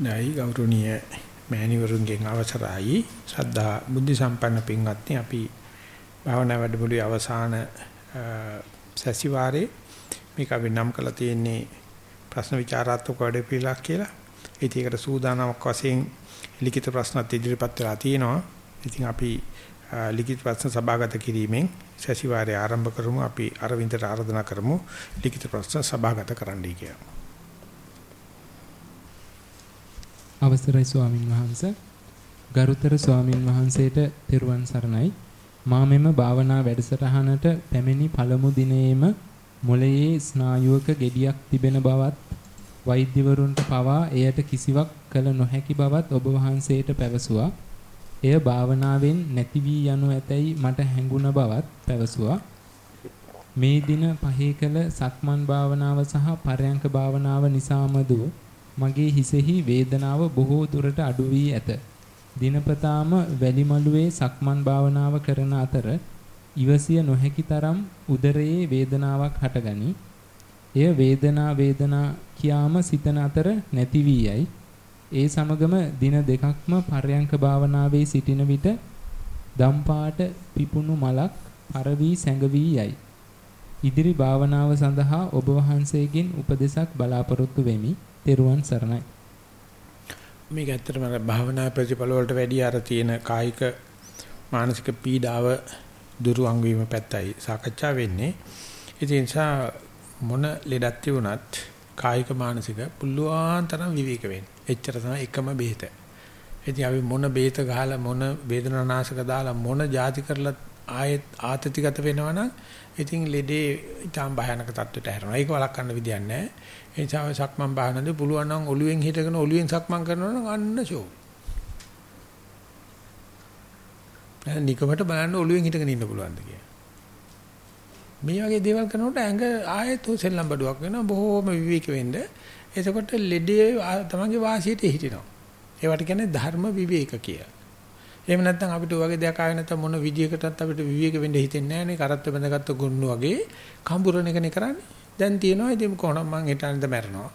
අවස්ථයි ගෞරවනීය මෑණිවරුන්ගෙන් අවසරයි ශ්‍රද්ධා බුද්ධ සම්පන්න පින්වත්නි අපි භාවනා වැඩමුළුවේ අවසාන සැසිවාරේ මේක අපි නම් කරලා තියෙන්නේ ප්‍රශ්න විචාරාත්මක වැඩපිළිවෙලක් කියලා. ඉතින් ඒකට සූදානමක් වශයෙන් ලිඛිත ප්‍රශ්නත් ඉදිරිපත් වෙලා තියෙනවා. ඉතින් අපි ලිඛිත ප්‍රශ්න සභාගත කිරීමෙන් සැසිවාරය ආරම්භ කරමු. අපි අරවින්දට ආරාධනා කරමු ලිඛිත ප්‍රශ්න සභාගත කරන්නයි කියලා. අවසරයි ස්වාමින් වහන්ස ගරුතර ස්වාමින් වහන්සේට තෙරුවන් සරණයි මා මෙම භාවනා වැඩසටහනට පැමිණි පළමු දිනේම මොළයේ ස්නායුවක gediyak තිබෙන බවත් වෛද්‍යවරුන්ට පවා එයට කිසිවක් කළ නොහැකි බවත් ඔබ වහන්සේට පැවසුවා. එය භාවනාවෙන් නැති වී යනු ඇතැයි මට හැඟුණ බවත් පැවසුවා. මේ දින පහේ කළ සක්මන් භාවනාව සහ පරයන්ක භාවනාව නිසාමදු මගේ හිසෙහි වේදනාව බොහෝ දුරට අඩු වී ඇත. දිනපතාම වැලිමලුවේ සක්මන් භාවනාව කරන අතර ඉවසිය නොහැකි තරම් උදරයේ වේදනාවක් හටගනි. එය වේදනා වේදනා කියාම සිතන අතර නැති වී යයි. ඒ සමගම දින දෙකක්ම පරයන්ක භාවනාවේ සිටින විට දම්පාට පිපුණු මලක් පරවි සැඟවි යයි. ඉදිරි භාවනාව සඳහා ඔබ වහන්සේගෙන් උපදෙසක් බලාපොරොත්තු වෙමි. තෙරුවන් සරණයි. මේක ඇත්තටම භාවනා ප්‍රතිඵල වලට වැඩිය අර තියෙන කායික මානසික පීඩාව දුරුවන් වීම පැත්තයි සාකච්ඡා වෙන්නේ. ඒ නිසා මොන ලෙඩක් තිබුණත් කායික මානසික පුළුවන් තරම් විවේක වෙන්න. එච්චර තමයි එකම බේත. ඉතින් අපි මොන බේත ගහලා මොන වේදනානාශක දාලා මොන જાති කරලා ආයෙත් ආතතිගත වෙනවනම් ඉතින් ලෙඩේ ඊටාම් භයානක තත්ත්වයට හැරෙනවා. ඒක වළක්වන්න විදියක් නැහැ. ඒ නිසා සක්මන් භාවනාවේ පුළුවන් නම් ඔළුවෙන් හිටගෙන ඔළුවෙන් සක්මන් කරනවා නම් අන්න ෂෝ. නිකමට බලන්න ඔළුවෙන් හිටගෙන ඉන්න පුළුවන්ද කියලා. මේ වගේ දේවල් කරනකොට ඇඟ ආයෙත් සෙල්ලම් බඩුවක් වෙනවා බොහෝම විවේක වෙන්න. එතකොට ලෙඩේ තමන්ගේ වාසියට හිටිනවා. ඒවට කියන්නේ ධර්ම විවේක කියලා. එහෙම නැත්නම් අපිට වගේ දෙයක් ආවේ නැත්නම් මොන විදියකටත් අපිට විවේක වෙන්න හිතෙන්නේ නැහැ නේ. කරත්ත බඳගත්ත ගොන්නු වගේ කඹුරන එකනේ කරන්නේ. දැන් තියෙනවා ඉතින් කොහොනම් මං හිතන්නේ ද මැරෙනවා.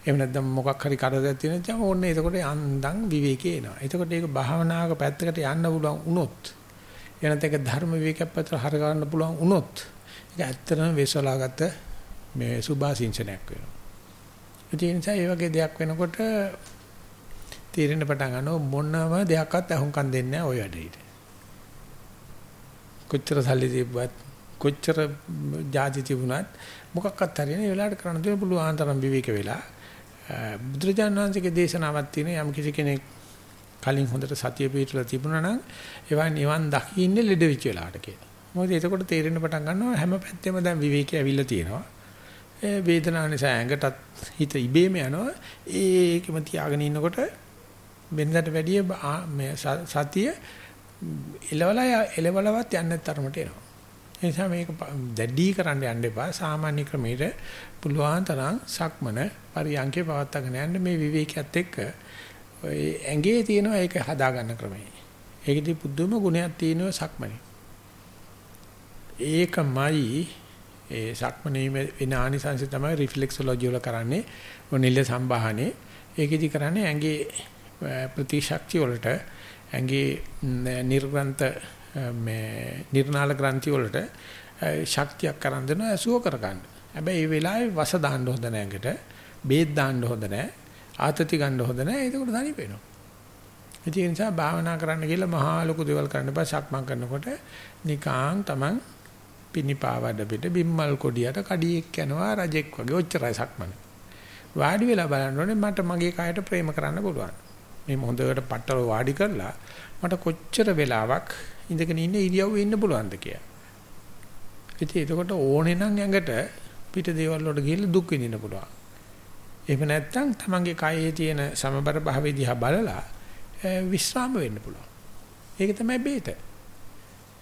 එහෙම නැත්නම් මොකක් හරි කරදරයක් තියෙනවා දැන් ඕන්න එතකොට අන්දන් විවේකේ එනවා. එතකොට ඒක භාවනාවක පැත්තකට යන්න පුළුවන් වුණොත් එනත ඒක ධර්ම විවේකයක් පැත්තට හර ගන්න පුළුවන් වුණොත් ඒක ඇත්තටම වෙසලාගත මේ සුභාසින්චනයක් වෙනවා. ඒ නිසා මේ වගේ දෙයක් වෙනකොට තීරණ පටන් ගන්නව මොනම දෙයක්වත් අහුම්කම් දෙන්නේ නැහැ ওই වැඩේට. කොච්චර සල්ලි තිබ්බත් කොච්චර ජාති තිබුණත් මොකක්වත් හරියන්නේ ඒ වෙලාවට කරන්න දෙන්න පුළුවන් තරම් විවේක වෙලා බුදුරජාණන් වහන්සේගේ දේශනාවක් තියෙන යම් කිසි කෙනෙක් කලින් හොඳට සතිය පිටලා තිබුණා නම් ඒවා නිවන් දකින්නේ ලෙඩ වෙච්ච වෙලාවට කියලා. මොකද එතකොට තේරෙන්න පටන් ගන්නවා හැම පැත්තෙම දැන් විවේකී ඇවිල්ලා තියෙනවා. ඒ වේදනාව නිසා ඇඟටත් හිත ඉබේම යනවා. ඒකෙම තියාගෙන ඉන්නකොට වෙනදට වැඩිය මේ සතිය එලවලා එලවලවත් යන්නේ තරමට එනවා. ඒ නිසා මේක දැඩි කරන්න යන්න එපා. සාමාන්‍ය ක්‍රමයට පුළුවන් තරම් සක්මන පරියන්කේ පවත්වාගෙන යන්න මේ විවේකයත් එක්ක ඔය ඇඟේ තියෙනවා ඒක හදා ගන්න ක්‍රමය. ඒකදී පුදුම ගුණයක් තියෙනවා සක්මනේ. ඒකමයි ඒ සක්මනේ වෙන ආනිසංශ තමයි රිෆ්ලෙක්සොලොජි වල කරන්නේ. ඔනිල්ල සම්බාහනේ. ඒකෙදි කරන්නේ ඇඟේ ප්‍රතිශක්තිය වලට ඇඟේ නිර්ග්‍රන්ථ මේ නිර්නාල ග්‍රන්ථි වලට ශක්තියක් කරන් දෙනවා ඇසුව කරගන්න. හැබැයි මේ වෙලාවේ වස දාන්න හොඳ නැහැ ඇඟට. බේත් දාන්න හොඳ නැහැ. ආතති ගන්න හොඳ නැහැ. ඒකෝට තනි වෙනවා. ඒ නිසා භාවනා කරන්න කියලා මහා ලොකු දේවල් කරන්න බෑ. සක්මන් කරනකොට නිකාං තමන් පිනිපාවඩ පිට බිම්මල් කොඩියට කඩියෙක් යනවා රජෙක් වගේ ඔච්චරයි සක්මන. වාඩි වෙලා බලන්න ඕනේ මට මගේ කයට ප්‍රේම කරන්න පුළුවන්. මේ හොඳට පట్టල වාඩි කරලා මට කොච්චර වෙලාවක් ඉඳගෙන ඉන්න ඉරියව්වේ ඉන්න පුළුවන්ද කියලා. ඉතින් එතකොට ඕනේ නම් ඇඟට පිට දේවල් වලට ගිහිල්ලා දුක් විඳින්න පුළුවන්. එහෙම නැත්නම් තමන්ගේ කයේ තියෙන සමබර භාවය දිහා බලලා විශ්‍රාම වෙන්න පුළුවන්. ඒක තමයි බේත.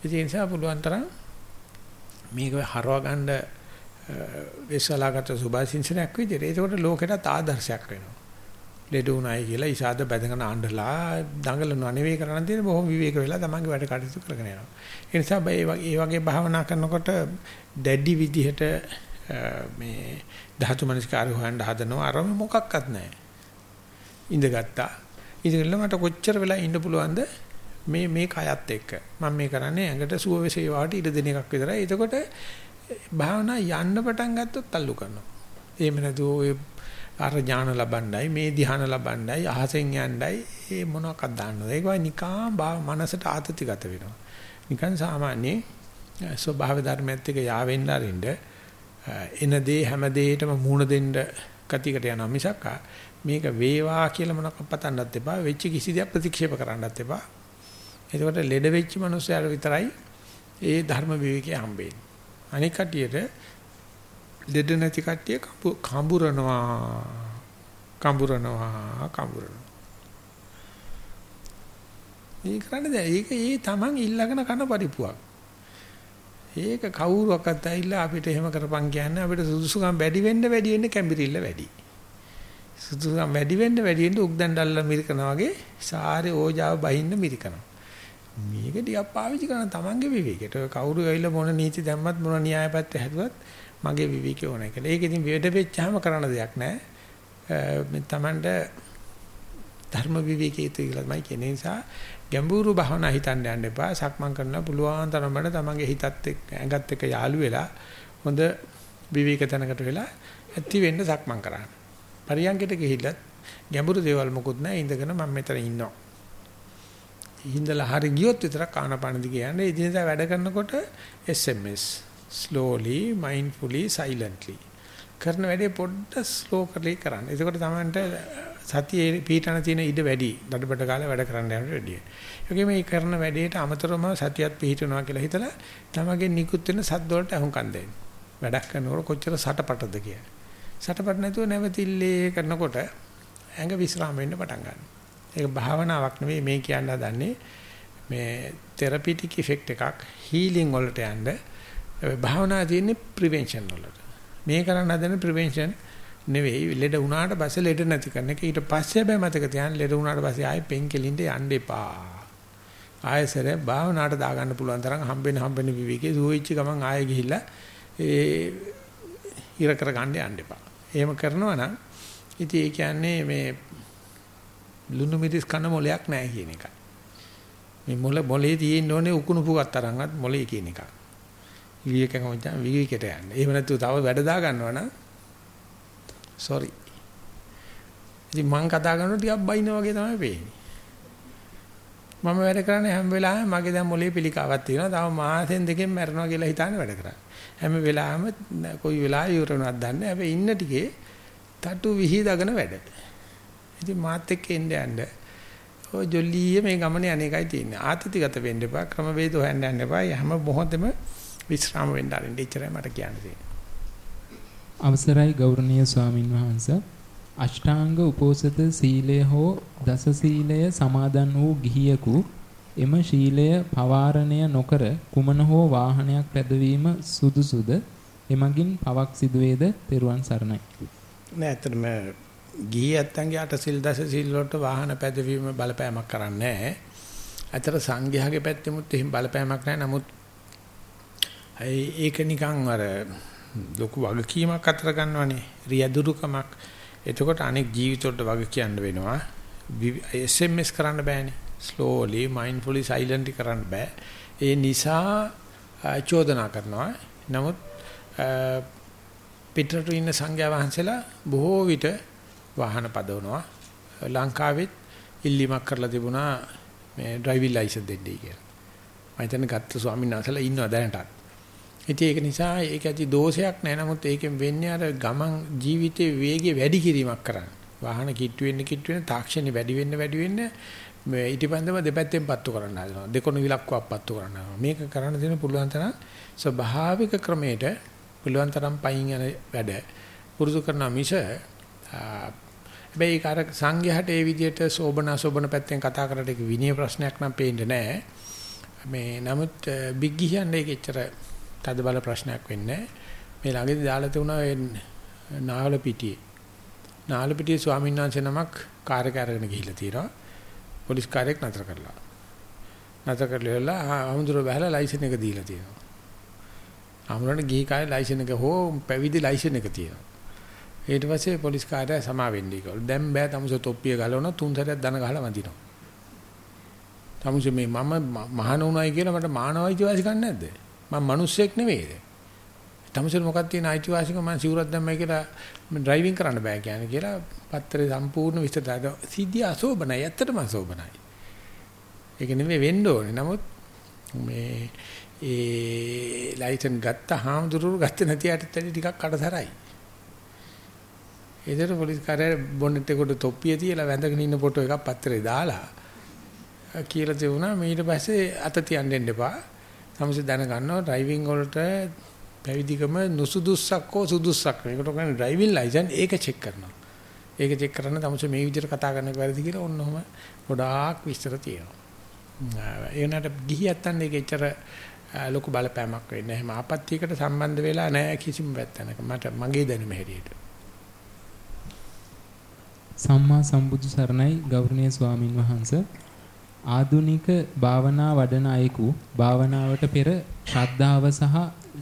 ඒ නිසා පුළුවන් තරම් මේක හරව ගන්න විශ්වලාගත සුභාසින්සනයක් විදිහට ඒකට ලෝකෙටත් ආදර්ශයක් වෙනවා. ලෙඩ උනායි කියලා ඉසాత බැඳගෙන අඬලා දඟලනවා නෙවෙයි කරන්න තියෙන බොහොම විවේක වෙලා තමන්ගේ වැඩ කටයුතු කරගෙන යනවා. ඒ නිසා මේ වගේ භාවනා කරනකොට දැඩි විදිහට මේ ධාතු මනස්කාරය හොයන්න හදනවා අරම මොකක්වත් නැහැ. ඉඳගත්තා. ඉඳගෙන මට කොච්චර වෙලා ඉන්න පුළුවන්ද මේ මේ කයත් එක්ක. මම මේ කරන්නේ ඇඟට සුව වේසේවාට ඉඩ දෙන එකක් විතරයි. එතකොට භාවනා යන්න පටන් ගත්තොත් තල්ලු කරනවා. එහෙම නැතුව ඔය අර ඥාන ලබන්නයි මේ ධ්‍යාන ලබන්නයි අහසෙන් යන්නයි ඒ මොනවාක්ද දාන්නද? ඒක වයි නිකම් මනසට ආතතිගත වෙනවා. නිකන් සාමාන්‍ය ස්වභාව ධර්මයත් එක්ක යාවෙන්න අරින්න එන දේ හැම දෙයකටම මූණ දෙන්න ගතියකට යනවා මිසක් මේක වේවා කියලා මොනවක් පතන්නත් එපා වෙච්ච කිසි දෙයක් ප්‍රතික්ෂේප කරන්නත් එපා. එතකොට ලෙඩ වෙච්ච මනුස්සයාට විතරයි ඒ ධර්ම විවේකයේ හම්බෙන්නේ. අනික කටියට ලෙඩ නැති කට්ටිය කඹුරනවා. කඹුරනවා කඹුරනවා. ඒ කරන්නේ දැන් ඒක ඒ Taman ඉල්ලගෙන කන පරිප්පුවක් ඒක කවුරුවක්වත් ඇවිල්ලා අපිට එහෙම කරපන් කියන්නේ අපිට සුදුසුකම් වැඩි වෙන්න වැඩි වෙන්න කැම්බිරිල්ල වැඩි. සුදුසුකම් වැඩි වෙන්න වැඩි වෙන්න උක්දන් ඩල්ල මිරිකනවා වගේ සාරේ ඕජාව බහින්න මිරිකනවා. මේක ටිකක් පාවිච්චි කරන තමන්ගේ විවේකයට. කවුරු ඇවිල්ලා මොන නීති දැම්මත් මොන න්‍යාය පැත්ත හැදුවත් මගේ විවේකේ ඕන කියලා. ඒක ඉතින් වෙඩ වෙච්චාම කරන්න දෙයක් නැහැ. මේ Tamanට ධර්ම විවේකයේ තියෙලාමයි කියන නිසා ගැඹුරු භවනා හිතන්න යන්න එපා. සක්මන් කරන්න පුළුවන් තරමට තමන්ගේ හිතත් එක්ක ඇඟත් එක්ක යාළු වෙලා හොඳ විවේක තැනකට වෙලා ඇති වෙන්න සක්මන් කරන්න. පරියන්කට ගිහිල්ලත් ගැඹුරු දේවල් මොකුත් නැහැ ඉඳගෙන මම මෙතන ඉන්නවා. හිඳලා හරි ගියොත් විතරක් ආනපාන දිගේ යන්නේ. ඉදිනදා වැඩ කරනකොට SMS slowly mindfully silently කරන වැඩේ පොඩ්ඩක් slow කරලා කරන්න. එතකොට තමයි සතියේ පීඨන තියෙන ඉඩ වැඩි. දඩබඩ කාලේ වැඩ කරන්න යනට වැඩිය. ඒකේ මේ කරන වැඩේට අමතරව සතියත් පිහිටනවා කියලා හිතලා තමගේ නිකුත් වෙන සද්ද වලට අහුම්කම් දෙන්න. වැඩක් කරනකොට කොච්චර සටපටද කියලා. සටපට නැතුව නැවතිල්ලේ කරනකොට ඇඟ විස්රාම වෙන්න පටන් ගන්නවා. ඒක භාවනාවක් නෙවෙයි මේ කියන්න හදන්නේ මේ තෙරපිටික් ඉෆෙක්ට් එකක් හීලින් වලට යන්නේ භාවනා තියෙන්නේ ප්‍රිවෙන්ෂන් වලට. මේ කරන්න හදන ප්‍රිවෙන්ෂන් නෙවෙයි ලෙඩ වුණාට පස්සේ ලෙඩ නැති කරන එක. ඊට පස්සේ හැබැයි මතක තියාගන්න ලෙඩ වුණාට පස්සේ ආයෙ පෙන් කෙලින්ද යන්න එපා. ආයෙසර භාවනාවට දාගන්න පුළුවන් තරම් හම්බෙන හම්බෙන විවිකේ දුවෙච්ච ගමන් ආයෙ ගිහිල්ලා ඒ ඉර කර ගන්න යන්න එපා. එහෙම කරනවා නම් ඉතින් ඒ කියන්නේ මේ ලුණු මිරිස් කන මොලයක් නැහැ කියන එකයි. මේ මොල මොලේ තියෙන්න ඕනේ උකුණු පුගත් තරම්වත් මොලේ කියන එකයි. විවේකකම තමයි විවේකයට යන්නේ. එහෙම නැත්නම් තව වැඩ දා ගන්නවා නම් sorry. ඉතින් මං කතා කරනකොට ටිකක් බයිනා වගේ තමයි පේන්නේ. මම වැඩ කරන්නේ හැම වෙලාවෙම මගේ දැන් මොලේ පිළිකාවක් තියෙනවා. තව මාසෙන් දෙකෙන් මැරෙනවා කියලා හිතානේ වැඩ කරන්නේ. හැම වෙලාවෙම කොයි වෙලාවෙ ඉවර වෙනවද දන්නේ නැහැ. හැබැයි ඉන්න ටිකේ තටු විහිදගෙන වැඩ. ඉතින් මාත් එක්ක එන්න යන්න. ඔය ජොලිය මේ ගමනේ අනේකයි තියෙන්නේ. ආතතිගත වෙන්න එපා. ක්‍රම වේද හොයන්න යන්න එපා. හැම මොහොතෙම විශ්‍රාම වෙන්න ආරින්න ඉච්චරයි මට කියන්න තියෙන්නේ. අවසරයි ගෞරවනීය ස්වාමින් වහන්සේ අෂ්ටාංග උපෝසත සීලය හෝ දස සීලය සමාදන් වූ ගිහියෙකු එම ශීලය පවාරණය නොකර කුමන හෝ වාහනයක් පැදවීම සුදුසුද එමගින් පවක් සිදුවේද තෙරුවන් සරණයි නෑ ඇත්තටම ගිහියත්න්ගේ අට සිල් දස සිල් වලට වාහන පැදවීම බලපෑමක් කරන්නේ නෑ. අතර සංඝයාගේ පැත්තෙමුත් එහෙම බලපෑමක් නෑ. නමුත් ඒක නිකන් අර ලොකු වගකීමක් අතර ගන්නවනේ රියදුරුකමක්. එතකොට අනෙක් ජීවිතවලට වග කියන්න වෙනවා. SMS කරන්න බෑනේ. Slowly mindfully silently කරන්න බෑ. ඒ නිසා චෝදනා කරනවා. නමුත් පිටරට ඉන්න සංඝයා වහන්සේලා බොහෝ විට වාහන පදවනවා. ලංකාවෙත් ඉල්ලීමක් කරලා තිබුණා මේ ඩ්‍රයිවිං ලයිසන්ස් දෙන්නයි කියලා. මම හිතන්නේ ගත්ත ස්වාමීන් වහන්සේලා ඉන්නවා දැනටත්. ඉතින් ඒක නිසා ඒක ඇති දෝෂයක් නෑ. නමුත් ඒකෙන් වෙන්නේ අර ගමන් ජීවිතේ වේගය වැඩි කිරීමක් කරන්න. වාහන කිට්ටු වෙන්න කිට්ටු වෙන්න තාක්ෂණي වැඩි වෙන්න වැඩි වෙන්න මේ ඊටපන්දම දෙපැත්තෙන් පත්තු කරන්න හදනවා. දෙකොණ විලක්කුවක් පත්තු කරන්න හදනවා. මේක කරන්න දෙන පුළුවන් තරම් ස්වභාවික ක්‍රමයට පුළුවන් තරම් පයින් යන වැඩ පුරුදු කරන මිස හැබැයි කාර සංඝයාට ඒ විදිහට සෝබන සෝබන පැත්තෙන් කතා කරලා ඒක විනය ප්‍රශ්නයක් නම් පේන්නේ නැහැ. මේ නමුත් බිග් කියන්නේ ඒක එච්චර තද බල ප්‍රශ්නයක් වෙන්නේ මේ ළඟදී දාලා තිබුණා ඒ නාවල පිටියේ නාවල පිටියේ ස්වාමීන් වහන්සේ නමක් කාර් එක අරගෙන ගිහිල්ලා තියෙනවා පොලිස් කාර්යයක් නතර කරලා නතර කරලා ආමුදුර බහලා ලයිසන් එක දීලා තියෙනවා ආමුරණ ගිහි කාර්ය ලයිසන් එක හෝ පැවිදි ලයිසන් එක තියෙනවා ඊට පස්සේ පොලිස් කාර්යය සමා වෙන්නේ කියලා. දැන් බෑ තමුස තොප්පිය ගලවන තුන් සැරයක් දන ගහලා වදිනවා. තමුස මේ මම මහාන උනායි කියලා මට මානවයිති වාසිකම් නැද්ද? මම මිනිස්සෙක් නෙවෙයිද? තමුසෙ මොකක්ද තියෙන අයිතිවාසිකම මම සිවුරක් දැම්මයි කියලා ඩ්‍රයිවිං කරන්න බෑ කියන්නේ කියලා පත්තරේ සම්පූර්ණ විස්තර දාලා සිද්ධිය අසෝබනයි ඇත්තටම අසෝබනයි. ඒක නෙමෙයි වෙන්න ඕනේ. නමුත් මේ ඒ ලයිසන් ගත්ත හාමුදුරුවෝ ගත්තේ නැති යට ටිකක් කඩතරයි. ඒතර පොලිස් කාර්යය බොන්නෙට් එකට තොප්පිය තියලා වැඳගෙන ඉන්න ෆොටෝ එකක් පත්තරේ දාලා කියලා තියුණා ඊට පස්සේ අත තියන්න දෙන්න එපා. සමහර දැනගන්නවා ඩ්‍රයිවිං වලට පැවිදිකම නුසුදුස්සක් හෝ සුදුස්සක් මේකට කියන්නේ ඩ්‍රයිවිං ලයිසන් ඒක චෙක් කරනවා. ඒක චෙක් කරන්න තමයි මේ විදිහට කතා කරන්න වැරදි කියලා ඔන්න ඔහම ගොඩාක් විස්තර තියෙනවා. ඒ උනාට ගිහියත් අන්න ඒක එච්චර ලොකු බලපෑමක් වෙන්නේ නැහැ. එහෙම ආපත්‍යයකට සම්බන්ධ වෙලා නැහැ කිසිම පැත්තනක. මට මගේ දැනුම හැටියට. සම්මා සම්බුදු සරණයි ගෞරවනීය ස්වාමින් වහන්සේ ආදුනික භාවනා වඩන අයෙකු භාවනාවට පෙර ශ්‍රද්ධාව සහ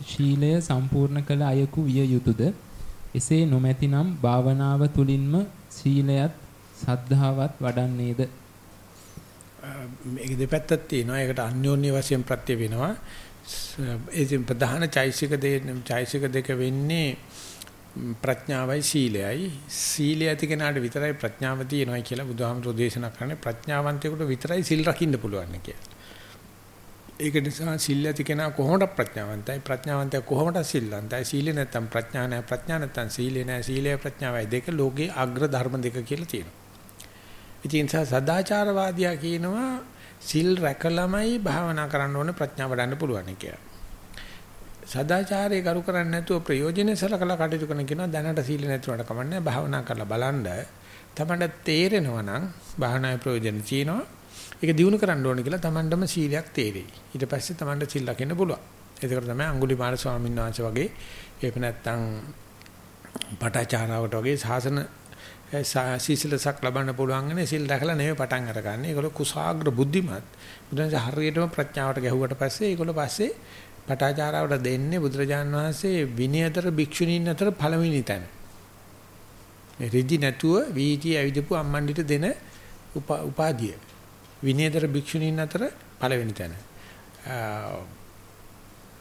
ශීලය සම්පූර්ණ කළ අයෙකු විය යුතුයද එසේ නොමැතිනම් භාවනාව තුලින්ම සීලයත් සද්ධාවත් වඩන්නේද? මේක දෙපැත්තක් තියෙනවා. ඒකට අන්‍යෝන්‍ය වශයෙන් ප්‍රත්‍ය වෙනවා. ඒ ප්‍රධාන චෛසික දෙක චෛසික දෙක වෙන්නේ ප්‍රඥාවයි සීලයයි සීලය ඇති කෙනාට විතරයි ප්‍රඥාව තියෙනවා කියලා බුදුහාමුදුරෝ දේශනා කරන්නේ ප්‍රඥාවන්තයෙකුට විතරයි සිල් රකින්න පුළුවන් කියලා. ඒක නිසා සිල් ඇති කෙනා කොහොමද ප්‍රඥාවන්තයි ප්‍රඥාවන්තය කොහොමද සිල්වන්තයි සීලෙ නැත්තම් ප්‍රඥා නැහැ ප්‍රඥා නැත්තම් සීලෙ නැහැ සීලය ප්‍රඥාවයි දෙක ලෝකේ අග්‍ර ධර්ම දෙක කියලා තියෙනවා. ඉතින් සදාචාරවාදියා කියනවා සිල් රැකලමයි භාවනා කරන්න ඕනේ ප්‍රඥාව වඩන්න පුළුවන් කියලා. සදාචාරය කරු කරන්නේ නැතුව ප්‍රයෝජනෙ සලකලා කටයුතු කරන කෙනා දැනට සීල නැතුවට කමන්නේ භාවනා කරලා බලන්න. තමන්ට තේරෙනවා නම් භාවනාවේ ප්‍රයෝජන තියෙනවා. ඒක දිනු කරන්න ඕනේ කියලා තමන්ටම සීලයක් තේරෙයි. ඊට පස්සේ තමන්ට සිල් ලකින්න පුළුවන්. ඒකට තමයි අඟුලිමාල ස්වාමීන් වහන්සේ වගේ එහෙම නැත්නම් පටාචාරාවට වගේ සාසන සීසලසක් ලබන්න පුළුවන්න්නේ සිල් දැකලා නෙවෙයි පටන් අරගන්නේ. ඒගොල්ලෝ කුසాగ්‍ර බුද්ධිමත්. බුදුන්සේ හරියටම ප්‍රඥාවට ගැහුවට පස්සේ ඒගොල්ලෝ පස්සේ පටාචාරාවට දෙන්නේ බුදුරජාන් වහන්සේ විනයතර භික්ෂුණීන් අතර පළවෙනි තැන. මේ ඍදි නැතුව වීටි ඇවිදපු අම්මන්ඩිට දෙන උපාධිය. විනයතර භික්ෂුණීන් අතර පළවෙනි තැන.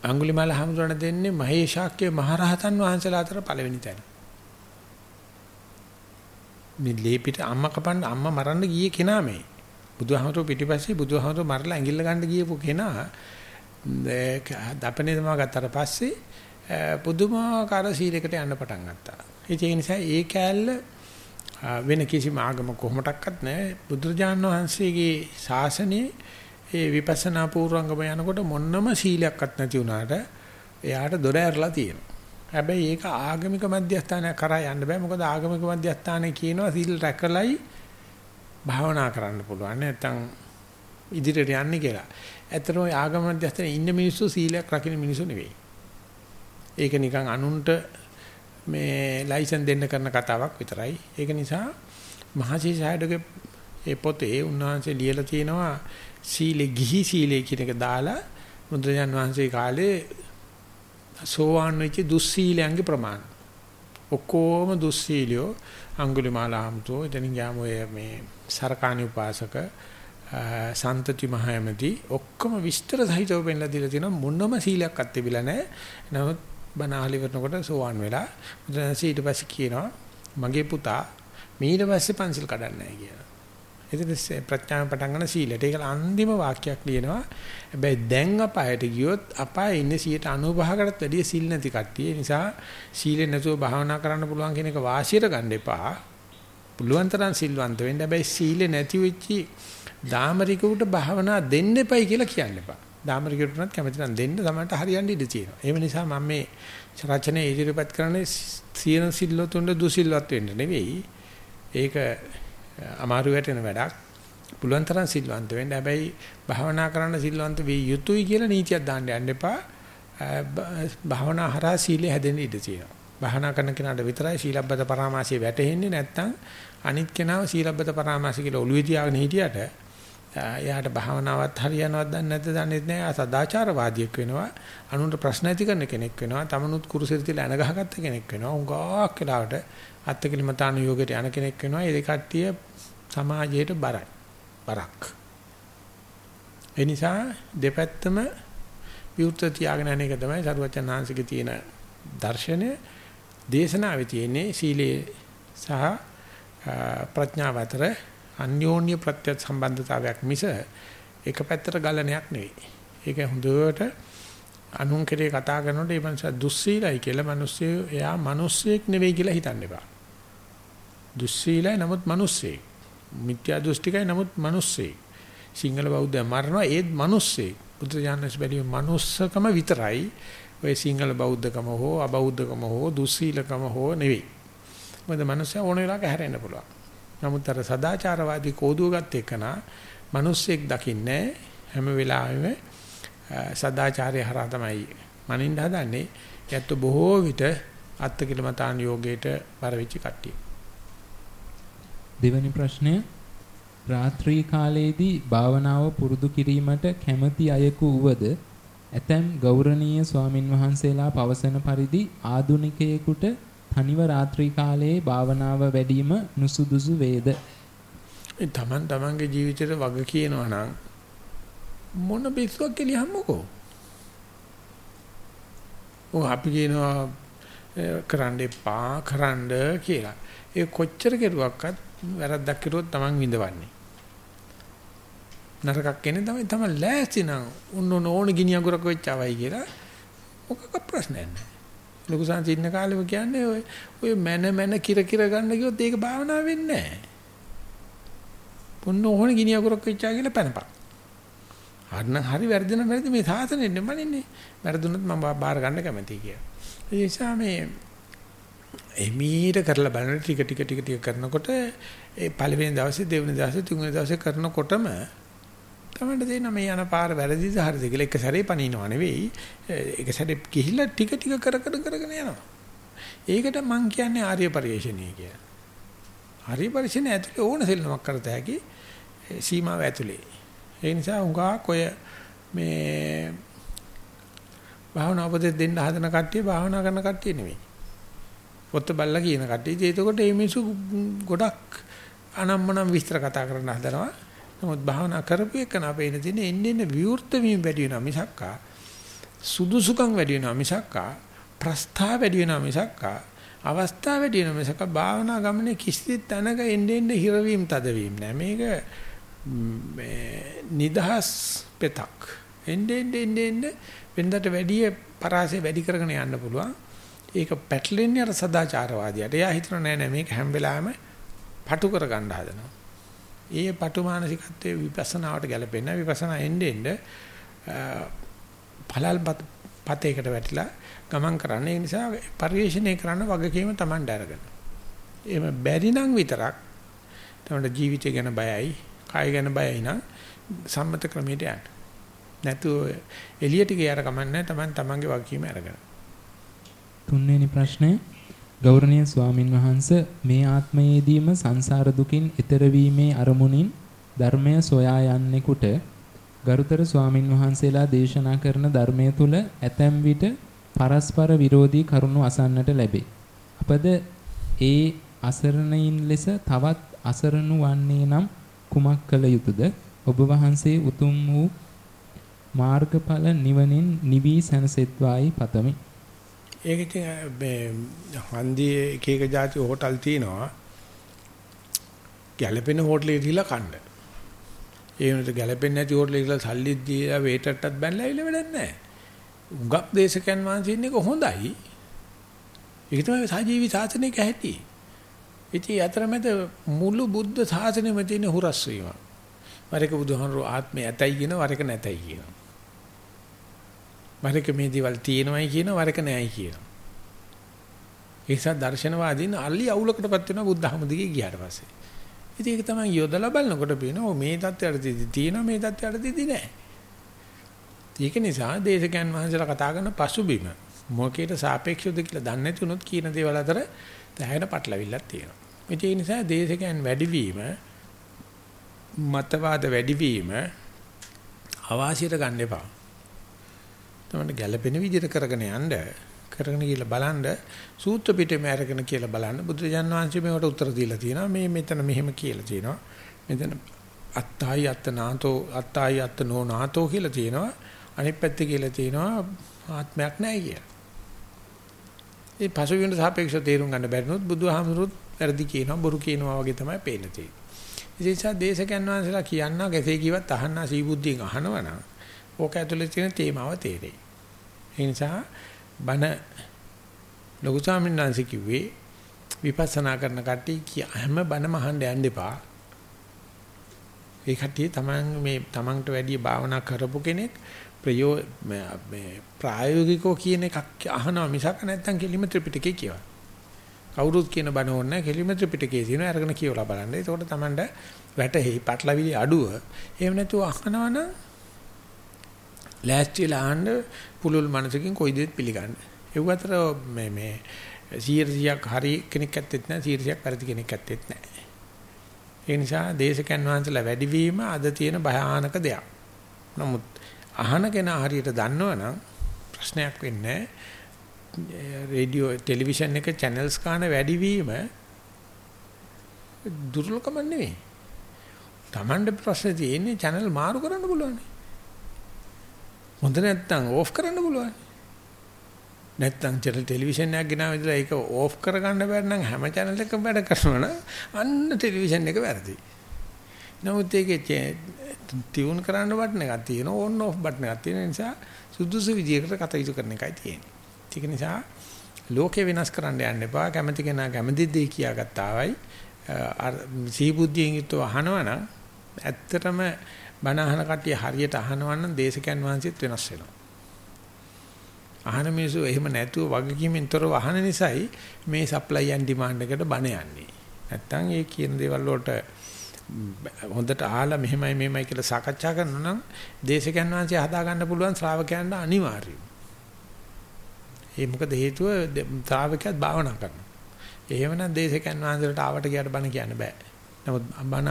අඟුලිමාල හමුදුරණ දෙන්නේ මහේශාක්‍ය මහරහතන් වහන්සේලා අතර පළවෙනි තැන. මේ ලේපිට අම්මා කපන්න අම්මා මරන්න ගියේ කෙනා මේ. බුදුහාමතුරු පිටිපස්සේ බුදුහාමතුරු මරලා ඇඟිල්ල ගන්න ගියපු කෙනා දපනේ තමා ගත්තට පස්සේ පුදුමාකාර සීලයකට යන්න පටන් ගත්තා. ඒ නිසා ඒ කෑල්ල වෙන කිසිම ආගම කොහොමඩක්වත් නැහැ. බුදුරජාණන් වහන්සේගේ ශාසනයේ ඒ විපස්සනා පූර්වංගම යනකොට මොන්නම සීලයක්වත් නැති වුණාට එයාට දොර ඇරලා තියෙනවා. හැබැයි ඒක ආගමික මධ්‍යස්ථානයක් කරා යන්න බෑ. මොකද ආගමික මධ්‍යස්ථානයේ කියනවා සීල් රැකලයි භාවනා කරන්න පුළුවන්. නැත්තම් ඉදිරියට යන්නේ කියලා. ඇත්තටම ආගම මධ්‍යස්ථානයේ ඉන්න මිනිස්සු සීලයක් රකින්න මිනිස්සු නෙවෙයි. ඒක නිකන් අනුන්ට මේ ලයිසන් දෙන්න කරන කතාවක් විතරයි. ඒක නිසා මහසී සායඩගේ ඒ පොතේ උන්වහන්සේ ලියලා තියෙනවා සීලේ ගිහි සීලේ කියන එක දාලා මුද්‍රජන් වහන්සේ කාලේ සෝවාන් වෙච්ච දුස්සීලයන්ගේ ප්‍රමාණය. ඔක්කොම දුස්සීලියෝ අඟුලිමාල හම්තෝ එතනින් ගියාම ඔය මේ සරකාණි උපාසක සන්තති මහයමදී ඔක්කොම විස්තර සහිතව පෙන්නලා දීලා තියෙනවා මොනම සීලයක් අත්තිබිලා නැහැ. නමුත් බණහලි කරනකොට සෝවන් වෙලා බුදුන්සේ ඊට පස්සේ කියනවා මගේ පුතා ඊට පස්සේ පන්සිල් කඩන්නේ නැහැ කියලා. එතකොට ප්‍රඥාව පටන් ගන්න සීලයට. ඒක අන්තිම වාක්‍යයක් ලියනවා. හැබැයි දැන් අපායට ගියොත් අපායේ ඉන්නේ 95කටත් වැඩිය සීල් නැති කට්ටිය. ඒ නිසා සීලෙ නැතුව භාවනා කරන්න පුළුවන් කියන එක වාසියට ගන්න එපා. පුළුවන් තරම් සිල්වන්ත වෙන්න. හැබැයි සීලෙ නැති වෙච්චි දාමරිකුට භාවනා දෙන්න එපයි කියලා කියන්න එපා. දාමරිකුට උනත් කැමති නම් දෙන්න තමයි හරියන්න ඉඩ තියෙනවා. ඒ නිසා මම මේ රචනයේ ඉදිරිපත් කරන්නේ සියන සිල්ලොතුන්ට දුසිල්වත් වෙන්න නෙවෙයි. ඒක අමාරු වැටෙන වැඩක්. පුළුවන් තරම් සිල්වන්ත වෙන්න. හැබැයි භාවනා කරන්න සිල්වන්ත වෙ යුතුයි කියලා නීතියක් දාන්න යන්න එපා. භාවනා හරහා සීලය හැදෙන්න ඉඩ තියෙනවා. භාවනා කරන කෙනාට විතරයි සීලබ්බත පරාමාසය වැටෙන්නේ නැත්නම් අනිත් කෙනාව සීලබ්බත පරාමාසය කියලා ඔළුවේ තියාගෙන හිටියට එයාට භාවනාවත් හරියනවත් දන්නේ නැද්ද දන්නේ නැහැ. සදාචාරවාදියෙක් වෙනවා. අනුන්ට ප්‍රශ්න ඇති කරන කෙනෙක් වෙනවා. තමනුත් කුරුසෙට තියලා එන ගහගත්ත කෙනෙක් වෙනවා. උඟාක් වෙලාවට අත්කලිමතාන යෝගයට යන කෙනෙක් වෙනවා. ඒ කට්ටිය සමාජයට බරයි. බරක්. ඒ නිසා දෙපැත්තම විවෘත තියාගෙන යන එක තමයි සරුවචනාංශිකේ තියෙන දර්ශනය. දේශනාවේ තියෙන්නේ සීලයේ සහ ප්‍රඥාව අතර අන්‍යෝන්‍ය ප්‍රත්‍ය සම්බන්ධතාවයක් මිස එක පැත්තට ගලණයක් නෙවෙයි. ඒක හොඳට අනුන් කෙරේ කතා කරනකොට ඒ මනුස්සයා දුස්සීලයි කියලා මිනිස්සු එයා මිනිස්සෙක් නෙවෙයි කියලා හිතන්න එපා. දුස්සීලයි නමුත් මිනිස්සෙක්. මිත්‍යා දෘෂ්ටිකයි නමුත් මිනිස්සෙක්. සිංහල බෞද්ධය මරනවා ඒත් මිනිස්සෙක්. බුදු දානස් බැලුවේ manussකම විතරයි. ඔය සිංහල බෞද්ධකම හෝ අබෞද්ධකම හෝ දුස්සීලකම හෝ නෙවෙයි. මොකද මිනිස්සයා ඕන වෙලාවක හැරෙන්න පුළුවන්. නමුත් අර සදාචාරවාදී කෝදුව ගත්ත එකනා මිනිස්සෙක් දකින්නේ හැම වෙලාවෙම සදාචාරය හරහා තමයි මනින්න හදන්නේ. යැත්ත බොහෝ විට අත්කිලමතාන් යෝගයට පරිවිචි කට්ටිය. දෙවැනි ප්‍රශ්නය රාත්‍රී කාලයේදී භාවනාව පුරුදු කිරීමට කැමැති අයෙකු වුවද ඇතැම් ගෞරවනීය ස්වාමින් වහන්සේලා පවසන පරිදි ආදුනිකයෙකුට තනිව රාත්‍රී කාලයේ භාවනාව වැඩිම නුසුදුසු වේද? ඒ තමන් තමන්ගේ ජීවිතේට වග කියනවා නම් මොන පිස්සුවක් එළියම්මකෝ. ඔව් අපි කියනවා කරන්න එපා කරන්න කියලා. ඒ කොච්චර කෙරුවක්වත් වැරද්දක් කරුවොත් තමන් විඳවන්නේ. නරකක් එන්නේ තමයි තමයි ලෑස්ති නම් උන්න ඕන ගිනි අඟුරක් වෙච්චවයි කියලා මොකක ප්‍රශ්නයක් නැහැ. ලොකු සංසි ඉන්න කාලෙම කියන්නේ ඔය ඔය මන මන කිර කිර ගන්න කිව්වොත් ඒක භාවනා වෙන්නේ නැහැ. පුන්න ඕන ගිනි අඟුරක් වෙච්චා කියලා පැනපන්. හරිනම් හරි වැරදින වැරදි මේ සාසනෙ නෙමනින්නේ. වැරදුනොත් මම බාර ගන්න කැමතියි කියලා. ඒ නිසා මේ එමීට කරලා බලන ටික ටික ටික ටික කරනකොට ඒ පළවෙනි දවසේ දෙවෙනි දවසේ තුන්වෙනි දවසේ කරනකොටම තමයි දෙන්න මේ යන පාර වැරදිද හරිද කියලා එක සැරේ පනිනව නෙවෙයි එක සැරේ ගිහිල්ලා ටික ටික කර කර කරගෙන යනවා. ඒකට මං කියන්නේ ආර්ය පරිශ්‍රණය කියලා. ආර්ය පරිශ්‍රණය ඇතුලේ ඕන සෙල්ලමක් කරත හැකි සීමාව ඇතුලේ. ඒ නිසා උඟා කොය මේ භාවනා උපදෙස් දෙන්න හදන කට්ටිය භාවනා කරන කට්ටිය නෙවෙයි. පොත් බල්ලා කියන කට්ටිය. ඒකකොට මේ මිනිස්සු ගොඩක් අනම්මනම් විස්තර කතා කරන්න හදනවා. නමුත් භාවනා කරපු එකන අපේ ඉන්න තියෙන එන්න එන්න විවෘත වීම වැඩි වෙනවා මිසක්කා සුදුසුකම් වැඩි වෙනවා මිසක්කා ප්‍රස්ථා වැඩි වෙනවා මිසක්කා අවස්ථා වැඩි වෙනවා මිසක්කා භාවනා ගමනේ කිසි තැනක එන්න එන්න හිරවීම තදවීම නෑ. මේක මේ නිදහස් පෙතක්. එන්න එන්න එන්න එන්න වෙනදට වැඩි පරාසය වැඩි කරගෙන යන්න පුළුවන්. ඒක පැටලෙන්නේ අර සදාචාරවාදියාට. එයා හිතන නෑ නෑ මේක හැම වෙලාවෙම පටු කර ගන්න හදනවා. ඒ පටු මානසිකත්වයේ විපස්සනාවට ගැලපෙන්නේ විපස්සනා එන්නේ එන්නේ පළල් පතේකට වැටිලා ගමන් කරන්න. ඒ නිසා පරිශ්‍රණය කරන්න වගකීම Taman දරගන්න. එහෙම බැරි නම් විතරක් තමයි ජීවිතය ගැන බයයි, කාය ගැන බයයි නම් සම්මත ක්‍රමයට යන්න. නැතු එළියට ගියාර කමන්නේ Taman Tamanගේ වගකීම අරගෙන. තුන්වෙනි ප්‍රශ්නය ගෞරවනීය ස්වාමින් වහන්ස මේ ආත්මයේදීම සංසාර දුකින් එතර වීමේ අරමුණින් ධර්මය සොයා යන්නෙකුට ගරුතර ස්වාමින් වහන්සේලා දේශනා කරන ධර්මය තුල ඇතැම් විට පරස්පර විරෝධී කරුණු අසන්නට ලැබේ. අපද ඒ අසරණයින් ලෙස තවත් අසරණු වන්නේ නම් කුමක් කළ යුතුද? ඔබ වහන්සේ උතුම් වූ මාර්ගඵල නිවනින් නිවි සැනසෙත්වායි පතමි. ඒක ඉතින් මේ හන්දියේ එක එක જાති හෝටල් තියෙනවා. ගැලපෙන හෝටලේ ගිහලා කන්න. ඒ වෙනත ගැලපෙන්නේ නැති හෝටලේ ගිහලා සල්ලි දීලා වේටර්ටත් බැලලා ඉල වැඩක් නැහැ. උගක් දේශකයන් වහන්සේ ඉන්නේ කොහොඳයි. ඒක තමයි සජීවි සාසනයක ඇති. ඉතින් අතරමැද මුළු බුද්ධ ශාසනයම තියෙන හුරස් වීම. වරක බුදුහාමුදුරුවෝ ආත්මය ඇතයි කියන වරක නැතයි කියනවා. වරක මේ දේවල් තියෙනවයි කියන වරක නෑයි කියන. ඒ නිසා දර්ශනවාදීන් අල්ලි අවුලකටපත් වෙනවා බුද්ධ ධර්මදිගේ ගියාට පස්සේ. ඉතින් ඒක තමයි යොදලා බලනකොට පේනවා මේ தත්ත්වයටදී තියෙනවා මේ தත්ත්වයටදී නෑ. ඒක නිසා දේශකයන් වහන්සේලා කතා කරන පසුබිම මොකේට සාපේක්ෂවද කියලා දන්නේ නැති උනොත් කියන දේවල් අතර තැහෙන පටලවිල්ලක් තියෙනවා. ඒ නිසා දේශකයන් වැඩිවීම මතවාද වැඩිවීම අවාසියට ගන්න එපා. තමයි ගැළපෙන විදිහට කරගෙන යන්න කරගෙන ගිහලා බලන්න සූත්‍ර පිටේම අරගෙන කියලා බලන්න බුදුරජාන් වහන්සේ මේකට උත්තර දීලා තියෙනවා මේ මෙතන මෙහෙම කියලා තියෙනවා මෙතන අත්තයි අත්තනාතෝ අත්තයි අත්තනෝ නාතෝ කියලා තියෙනවා අනිත් පැත්තේ කියලා තියෙනවා ආත්මයක් නැහැ කියලා. ඒ පසුබිමට සාපේක්ෂව තේරුම් ගන්න බැරිනොත් බුදුහාමුදුරුත් වැරදි කියනවා බොරු කියනවා වගේ තමයි පේන්න තියෙන්නේ. ඒ නිසා දේශකයන් වහන්සේලා කියනවා කෙසේ කිව්වත් අහන්නා සීබුද්ධියෙන් අහනවනම් ඕක ඇතුලේ තියෙන තේමාව තේරෙයි. ඒ නිසා බණ ලොකු ස්වාමීන් වහන්සේ කිව්වේ විපස්සනා කරන කට්ටිය හැම බණම අහන්න යන්න එපා. ඒ කට්ටිය තමන් මේ තමන්ට වැඩි භාවනා කරපු කෙනෙක් ප්‍රයෝ මේ ප්‍රායෝගිකව කියන එකක් අහනවා මිසක් නැත්තම් කෙලිම ත්‍රිපිටකේ කියවා. කවුරුත් කියන බණ ඕනේ කෙලිම ත්‍රිපිටකේ තියෙනවා අරගෙන කියවලා බලන්න. ඒකෝට තමන්ට වැටෙහි පටලවිලි අඩුව. එහෙම නැතුව අහනවනම් ලෑස්තිලා අහන්න පුලුල් මනසකින් කොයි දෙයක් පිළිගන්න. ඒ අතර මේ මේ 100ක් හරි කෙනෙක් ඇත්තෙත් නැහැ 100ක් වැරදි කෙනෙක් ඇත්තෙත් නැහැ. ඒ නිසා දේශකයන් වහන්සේලා වැඩිවීම අද තියෙන භයානක දෙයක්. නමුත් අහන කෙනා හරියට දන්නවනම් ප්‍රශ්නයක් වෙන්නේ රේඩියෝ ටෙලිවිෂන් එක channels කාන වැඩිවීම දුර්ලභම නෙවෙයි. Tamande ප්‍රශ්නේ තියෙන්නේ channel මාරු කරන්න පුළුවන්. හොඳ නැත්නම් ඕෆ් කරන්න පුළුවන්. නැත්නම් ටෙලිවිෂන් එකක් ගෙනාව ඉදලා ඒක ඕෆ් කරගන්න බැරි නම් හැම channel එකකම වැඩ කරනවා නම් අන්න ටෙලිවිෂන් එක වැරදි. නමුත් ඒකේ ටියුන් කරන්න බටන් එකක් තියෙනවා ඕන් ඕෆ් බටන් එකක් තියෙන නිසා සුදුසු විදියකට කටයුතු කරන එකයි තියෙන්නේ. ඒක නිසා ලෝකේ වෙනස් කරන්න යන්න එපා. කැමති කෙනා කැමති දේ කියාගත්තාවයි අර සීබුද්ධියෙන් යුතුව අහනවනම් ඇත්තටම බණ අහන කට්ටිය හරියට අහනවනම් දේශකයන් වහන්සේත් වෙනස් වෙනවා. අහන මිනිස්සු එහෙම නැතුව වගකීමෙන් තොරව අහන නිසායි මේ සප්ලයි ඇන්ඩ් ඩිමාන්ඩ් එකට බණ යන්නේ. නැත්තම් ඒ කියන දේවල් වලට හොඳට අහලා මෙහෙමයි මෙහෙමයි කියලා සාකච්ඡා කරනවා නම් දේශකයන් වහන්සේ හදා ගන්න පුළුවන් ශ්‍රාවකයන්ට අනිවාර්යයි. ඒ මොකද හේතුව ශ්‍රාවකයාත් භාවනා කරනවා. එහෙමනම් දේශකයන් වහන්සේට ආවට ගියට බණ කියන්න බෑ. නමුත් බණ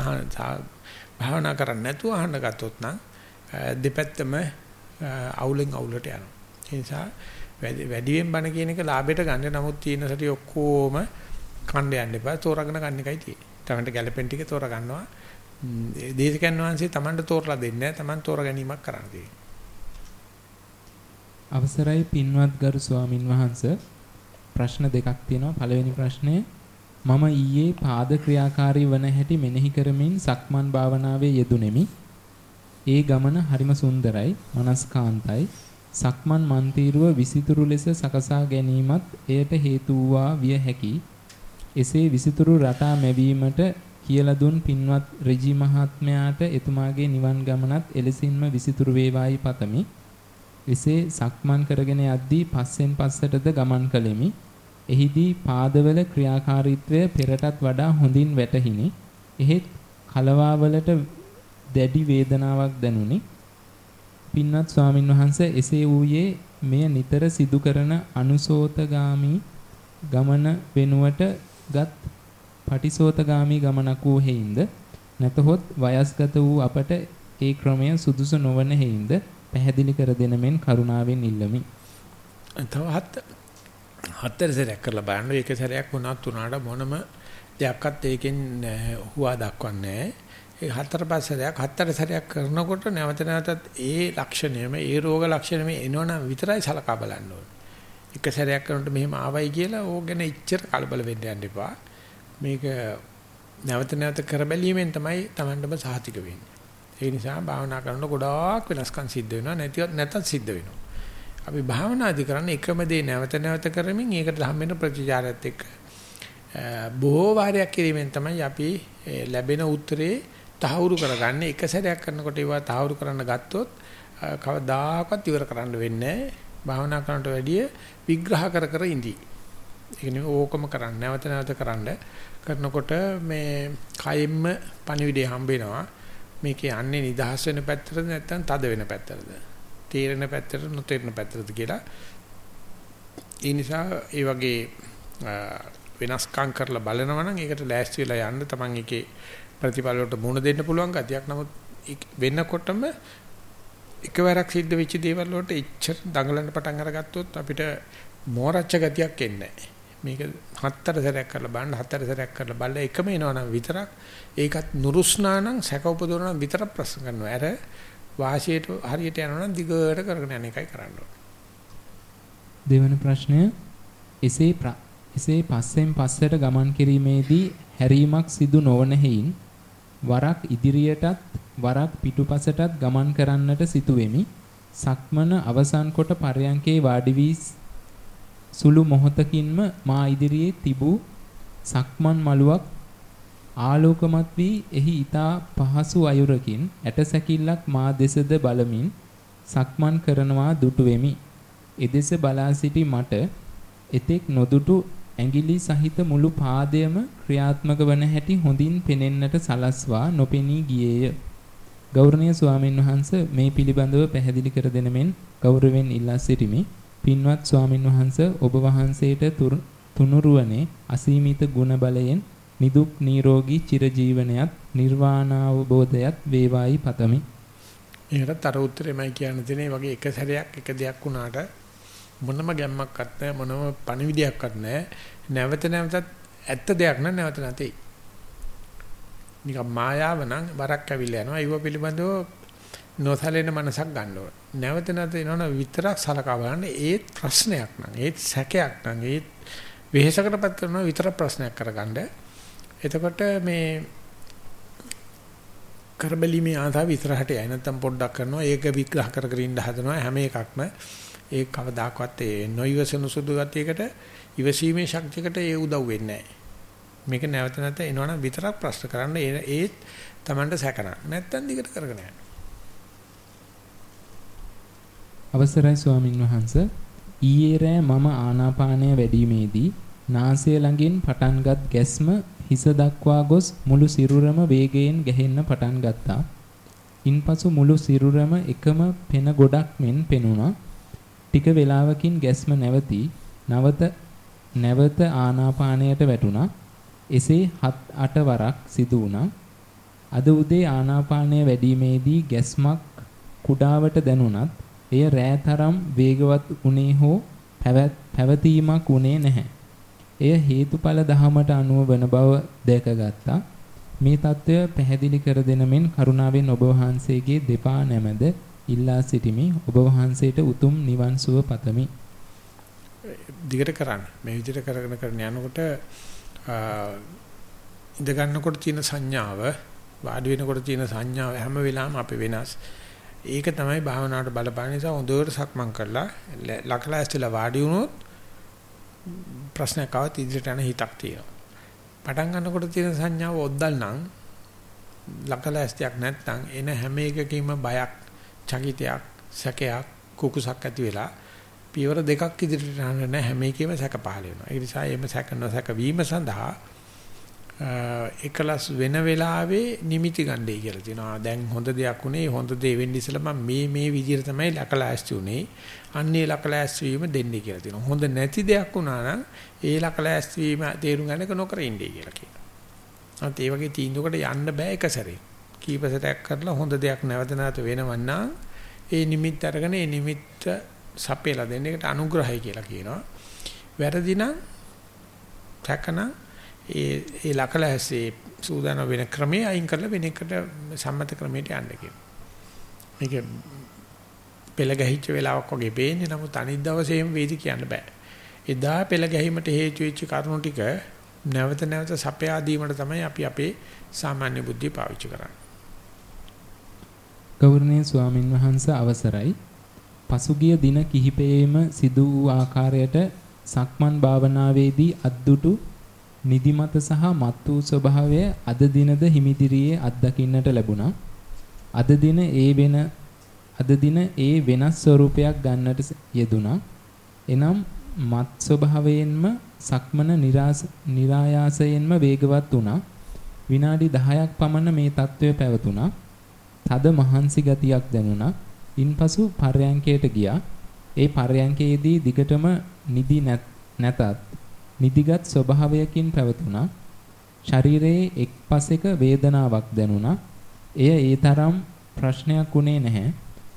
භාවනා කරන්නේ නැතුව අහන්න ගත්තොත් නම් දෙපැත්තම අවුලෙන් අවුලට යනවා. ඒ නිසා වැඩියෙන් බණ කියන එක ලාභයට ගන්න. නමුත් තියෙන සැටි ඔක්කොම කණ්ඩ යන්න එපා. තෝරාගෙන ගන්න එකයි තියෙන්නේ. තමන්ට ගැළපෙන ටික තෝරා ගන්නවා. දේශකයන් වහන්සේ තමන්ට තෝරලා දෙන්නේ නැහැ. තමන් තෝරා ගැනීමක් කරන්න තියෙන්නේ. අවසරයි පින්වත් ගරු ස්වාමින් වහන්සේ ප්‍රශ්න දෙකක් තියෙනවා. පළවෙනි ප්‍රශ්නය මම ඊයේ පාද ක්‍රියාකාරී වන හැටි මෙනෙහි කරමින් සක්මන් භාවනාවේ යෙදුණෙමි. ඒ ගමන හරිම සුන්දරයි, මනස්කාන්තයි. සක්මන් මන්තිරුව විසිතුරු ලෙස සකසා ගැනීමත් එයට හේතු වූවා විය හැකි. එසේ විසිතුරු රටා මැවීමට කියලා දුන් පින්වත් රජි මහත්මයාට එතුමාගේ නිවන් ගමනත් එලෙසින්ම විසිතුරු වේවායි පතමි. එසේ සක්මන් කරගෙන යද්දී පස්සෙන් පස්සටද ගමන් කළෙමි. එහිදී පාදවල ක්‍රියාකාරීත්වය පෙරටත් වඩා හොඳින් වැටහිනි. එහෙත් කලවාවලට දැඩි වේදනාවක් දැනුනි. පින්වත් ස්වාමින් වහන්සේ එසේ වූයේ මෙය නිතර සිදු කරන අනුසෝතගාමි ගමන වෙනුවට ගත් පටිසෝතගාමි ගමනක් වූ හේින්ද නැතහොත් වයස්ගත වූ අපට ඒ ක්‍රමය සුදුසු නොවන හේින්ද පැහැදිලි කර දෙන මෙන් කරුණාවෙන් ඉල්ලමි. තව හත් හතර සැරයක් කරලා බලන්න ඒක සැරයක් වුණත් උනාට මොනම දෙයක්වත් ඒකෙන් හුවා දක්වන්නේ ඒ හතර පහ සැරයක් හතර සැරයක් කරනකොට නැවත නැවතත් ඒ ලක්ෂණයම ඒ රෝග ලක්ෂණයම එනවනම් විතරයි සලකා බලන්න ඕනේ. එක සැරයක් කරනකොට මෙහෙම ආවයි කියලා ඕක ගැන ඉච්චර කලබල වෙන්න යන්න එපා. මේක නැවත නැවත කර බැලීමෙන් තමයි Tamandම සාහිතික වෙන්නේ. ඒ නිසා භාවනා කරනකොට ගොඩාක් වෙනස්කම් සිද්ධ වෙනවා නැතිවත් නැතත් සිද්ධ වෙනවා. අපි භාවනාදි කරන්නේ එකම දේ නැවත නැවත කරමින් ඒකට හම් වෙන ප්‍රතිචාරයත් එක්ක බොහෝ වාරයක් කිරීමෙන් තමයි අපි ලැබෙන උත්තරේ තහවුරු කරගන්නේ එක සැරයක් කරනකොට ඒවා තහවුරු කරන්න ගත්තොත් කවදාකවත් ඉවර කරන්න වෙන්නේ භාවනා කරනට වැඩිය විග්‍රහ කර කර ඉඳී. ඒක නෙමෙයි ඕකම කරන්න නැවත නැවත කරන්න කරනකොට මේ කයෙම්ම පණිවිඩය හම්බ වෙනවා. මේකේ යන්නේ නිදහස් වෙන පැත්තටද නැත්නම් තද වෙන පැත්තටද? තේරෙන පැත්තට නොතේරෙන පැත්තටද කියලා. ඒ නිසා ඒ වගේ වෙනස්කම් කරලා බලනවා නම් ඒකට ලෑස්ති වෙලා යන්න තමන් එකේ ප්‍රතිඵල වලට මුණ දෙන්න පුළුවන් ගතියක්. නමුත් වෙනකොටම එකවරක් සිද්ධ වෙච්ච දේවල් වලට එච්චර දඟලන්න පටන් අරගත්තොත් අපිට මෝරච්ච ගතියක් එන්නේ මේක හතර සැරයක් කරලා බලන්න හතර සැරයක් කරලා බලලා එකම එනවනම් විතරක් ඒකත් නුරුස්නානම් සැක උපදවනවා විතරක් ප්‍රශ්න කරනවා. අර වාසියට හරියට යනවනම් දිගට කරගෙන යන එකයි කරන්න ඕනේ. දෙවන ප්‍රශ්නය එසේ එසේ පස්සෙන් පස්සට ගමන් කිරීමේදී හැරීමක් සිදු නොවන හේයින් වරක් ඉදිරියටත් වරක් පිටුපසටත් ගමන් කරන්නට සිටුවෙමි. සක්මන අවසන් කොට පරයන්කේ වාඩි වී සුළු මොහොතකින්ම මා ඉදිරියේ තිබූ සක්මන් මළුවක් ආලෝකමත් වී එහි ඊතා පහසු අයුරකින් ඇටසැකිල්ලක් මා දෙසද බලමින් සක්මන් කරනවා දුටු වෙමි. එදෙස බලා සිටි මට එතෙක් නොදුටු ඇඟිලි සහිත මුළු පාදයම ක්‍රියාත්මක වන හැටි හොඳින් පෙනෙන්නට සලස්වා නොපෙනී ගියේය. ගෞරවනීය ස්වාමින් වහන්සේ මේ පිළිබඳව පැහැදිලි කර දෙන මෙන් ගෞරවයෙන් ඉල්ලා සිටිමි. පින්වත් ස්වාමින් වහන්සේ ඔබ වහන්සේට තුනුරුවනේ අසීමිත ගුණ බලයෙන් නිදුක් නිරෝගී චිරජීවනයත් නිර්වාණාවබෝධයත් වේවායි පතමි. ඒකට අර උත්තරෙමයි කියන්න තියෙන්නේ වගේ එක සැරයක් එක දෙයක් වුණාට මොනම ගැම්මක්වත් නැහැ මොනම පණිවිඩයක්වත් නැහැ. නැවත නැවතත් ඇත්ත දෙයක් නම් නැවත නැtei නිකම් මායාව නම් වරක් ඇවිල්ලා යනවා. ඒව පිළිබඳව නොසලෙන මනසක් ගන්න ඕන. නැවත නැවත එනවන විතරක් සලකා බලන්න ඒත් ප්‍රශ්නයක් නම් ඒත් සැකයක් නම් ඒත් වෙහෙසකටපත් කරනවා විතර ප්‍රශ්නයක් කරගන්න එතකොට මේ කරබැලීමේ ආතාව විතරහට යයි නැත්තම් පොඩ්ඩක් කරනවා ඒක විග්‍රහ කර කර ඉන්න හදනවා හැම එකක්ම ඒ කවදාකවත් ඒ නොයවසන සුදු ගතියකට ඉවසීමේ ශක්තියකට ඒ උදව් වෙන්නේ නැහැ. මේක නැවත නැවත එනවනම් විතරක් ප්‍රශ්න කරන්න ඒත් Tamanට සැකන. නැත්තම් දිගට කරගෙන යන්න. අවසරයි ස්වාමින් වහන්සේ ඊයේ රෑ මම ආනාපානය වැඩිීමේදී නාසය ළඟින් පටන්ගත් ගැස්ම හිස දක්වා ගොස් මුළු සිරුරම වේගයෙන් ගැහෙන්න පටන් ගත්තා. ඉන්පසු මුළු සිරුරම එකම පෙන ගොඩක් මෙන් පෙනුණා. ටික වේලාවකින් ගැස්ම නැවති නවත නැවත ආනාපානයට වැටුණා. එසේ 7-8 වරක් සිදු වුණා. අද උදේ ආනාපානය වැඩිීමේදී ගැස්මක් කුඩාවට දැනුණත් එය රෑතරම් වේගවත් උනේ හෝ පැවතීමක් උනේ නැහැ. එය හේතුඵල ධහමට අනුව වන බව දැකගත්තා. මේ తত্ত্বය පැහැදිලි කර දෙන මෙන් කරුණාවෙන් ඔබ වහන්සේගේ දෙපා නැමද ඉල්ලා සිටිමි. ඔබ වහන්සේට උතුම් නිවන් සුව පතමි. දිගට කරන්න. මේ විදිහට කරගෙන කරගෙන යනකොට ඉඳ ගන්නකොට තියෙන සංඥාව වාඩි වෙනකොට තියෙන සංඥාව හැම වෙලාවෙම අපේ වෙනස්. ඒක තමයි භාවනාවට බලපාන නිසා හොඳට සක්මන් කරලා ලකලා ඇස්තිලා වාඩි වුණොත් ප්‍රශ්නයක් ආවත් ඉදිරියට යන හිතක් තියෙනවා. පටන් ගන්නකොට තියෙන සංඥාව ඔද්දල් නම් ලකලාස්තියක් නැත්නම් එන හැම එකකින්ම බයක් චකිතයක් සැකයක් කුකුසක් ඇති වෙලා පියවර දෙකක් ඉදිරියට යන නැහැ හැම එකෙම සැක පහල වෙනවා. ඒ නිසා එimhe සැක නොසැක වීම සඳහා එකලස් වෙන වෙලාවේ නිමිති ගන්නයි කියලා තියෙනවා. දැන් හොඳ දෙයක් උනේ හොඳ දේ වෙන්න ඉස්සෙල්ලා මම මේ මේ විදිහට තමයි ලකලෑස්ති උනේ. අන්නේ ලකලෑස්ති වීම දෙන්නේ කියලා තියෙනවා. හොඳ නැති දෙයක් වුණා නම් ඒ ලකලෑස්ති වීම තේරුම් ගන්නක නොකර ඉන්නේ කියලා කියනවා. අන්ත ඒ වගේ තීන්දුවකට යන්න බෑ එක සැරේ. කීප සැරයක් කරලා හොඳ දෙයක් නැවත නැවත වෙනවන්නා ඒ නිමිත්ත අරගෙන ඒ නිමිත්ත සපේලා දෙන්න එකට අනුග්‍රහය කියලා කියනවා. වැරදි නම් සැකන ඒ ඒ ලකලැස්සේ සූදානම් වෙන ක්‍රමයේ අයින් කරලා වෙන එකට සම්මත ක්‍රමයට යන්න කියනවා. මේක පෙළ ගැහිච්ච වෙලාවක් වගේ පේන්නේ නමුත් අනිත් දවසේම වේදි කියන්න බෑ. එදා පෙළ ගැහිමට හේතු වෙච්ච කරුණු ටික නැවත නැවත සපයා දීමට තමයි අපි අපේ සාමාන්‍ය බුද්ධිය පාවිච්චි කරන්නේ. ගෞරවනීය ස්වාමින් වහන්සේ අවසරයි. පසුගිය දින කිහිපයේම සිදු වූ ආකාරයට සක්මන් භාවනාවේදී අද්දුටු නිදිමත සහ මත් වූ ස්වභාවය අද දිනද හිමිදිරියේ අත්දකින්නට ලැබුණා. අද දින ඒ වෙන අද දින ඒ වෙනස් ස්වරූපයක් ගන්නට යෙදුණා. එනම් මත් ස්වභාවයෙන්ම සක්මන નિરાයාසයෙන්ම වේගවත් වුණා. විනාඩි 10ක් පමණ මේ తත්වය පැවතුණා. තද මහන්සි ගතියක් දැනුණා. ඉන්පසු පර්යංකයට ගියා. ඒ පර්යංකයේදී දිගටම නිදි නැතත් නිදිගත් ස්වභාවයකින් පැවතුණා. ශරීරයේ එක් පසෙක වේදනාවක් දැනුණා. එය ඒ තරම් ප්‍රශ්නයක් උනේ නැහැ.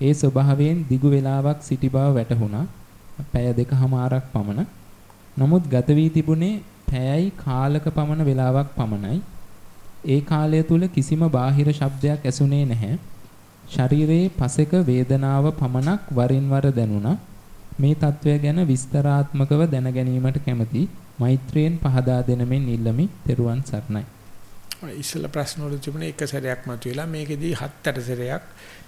ඒ ස්වභාවයෙන් දිගු වේලාවක් සිටි බව වැටහුණා. පැය දෙකහමාරක් පමණ. නමුත් ගත වී තිබුණේ පැයයි කාලක පමණ වේලාවක් පමණයි. ඒ කාලය තුල කිසිම බාහිර ශබ්දයක් ඇසුනේ නැහැ. ශරීරයේ පසෙක වේදනාව පමණක් වරින් වර දැනුණා. මේ తත්වය ගැන විස්තරාත්මකව දැන ගැනීමට කැමැති මෛත්‍රියෙන් පහදා දෙනමින් ඉල්ලමි. ත්වන් සරණයි. ඉස්සල ප්‍රශ්න වල තිබුණේ එක සැරයක් මතුවලා මේකෙදී හත් අට සැරයක්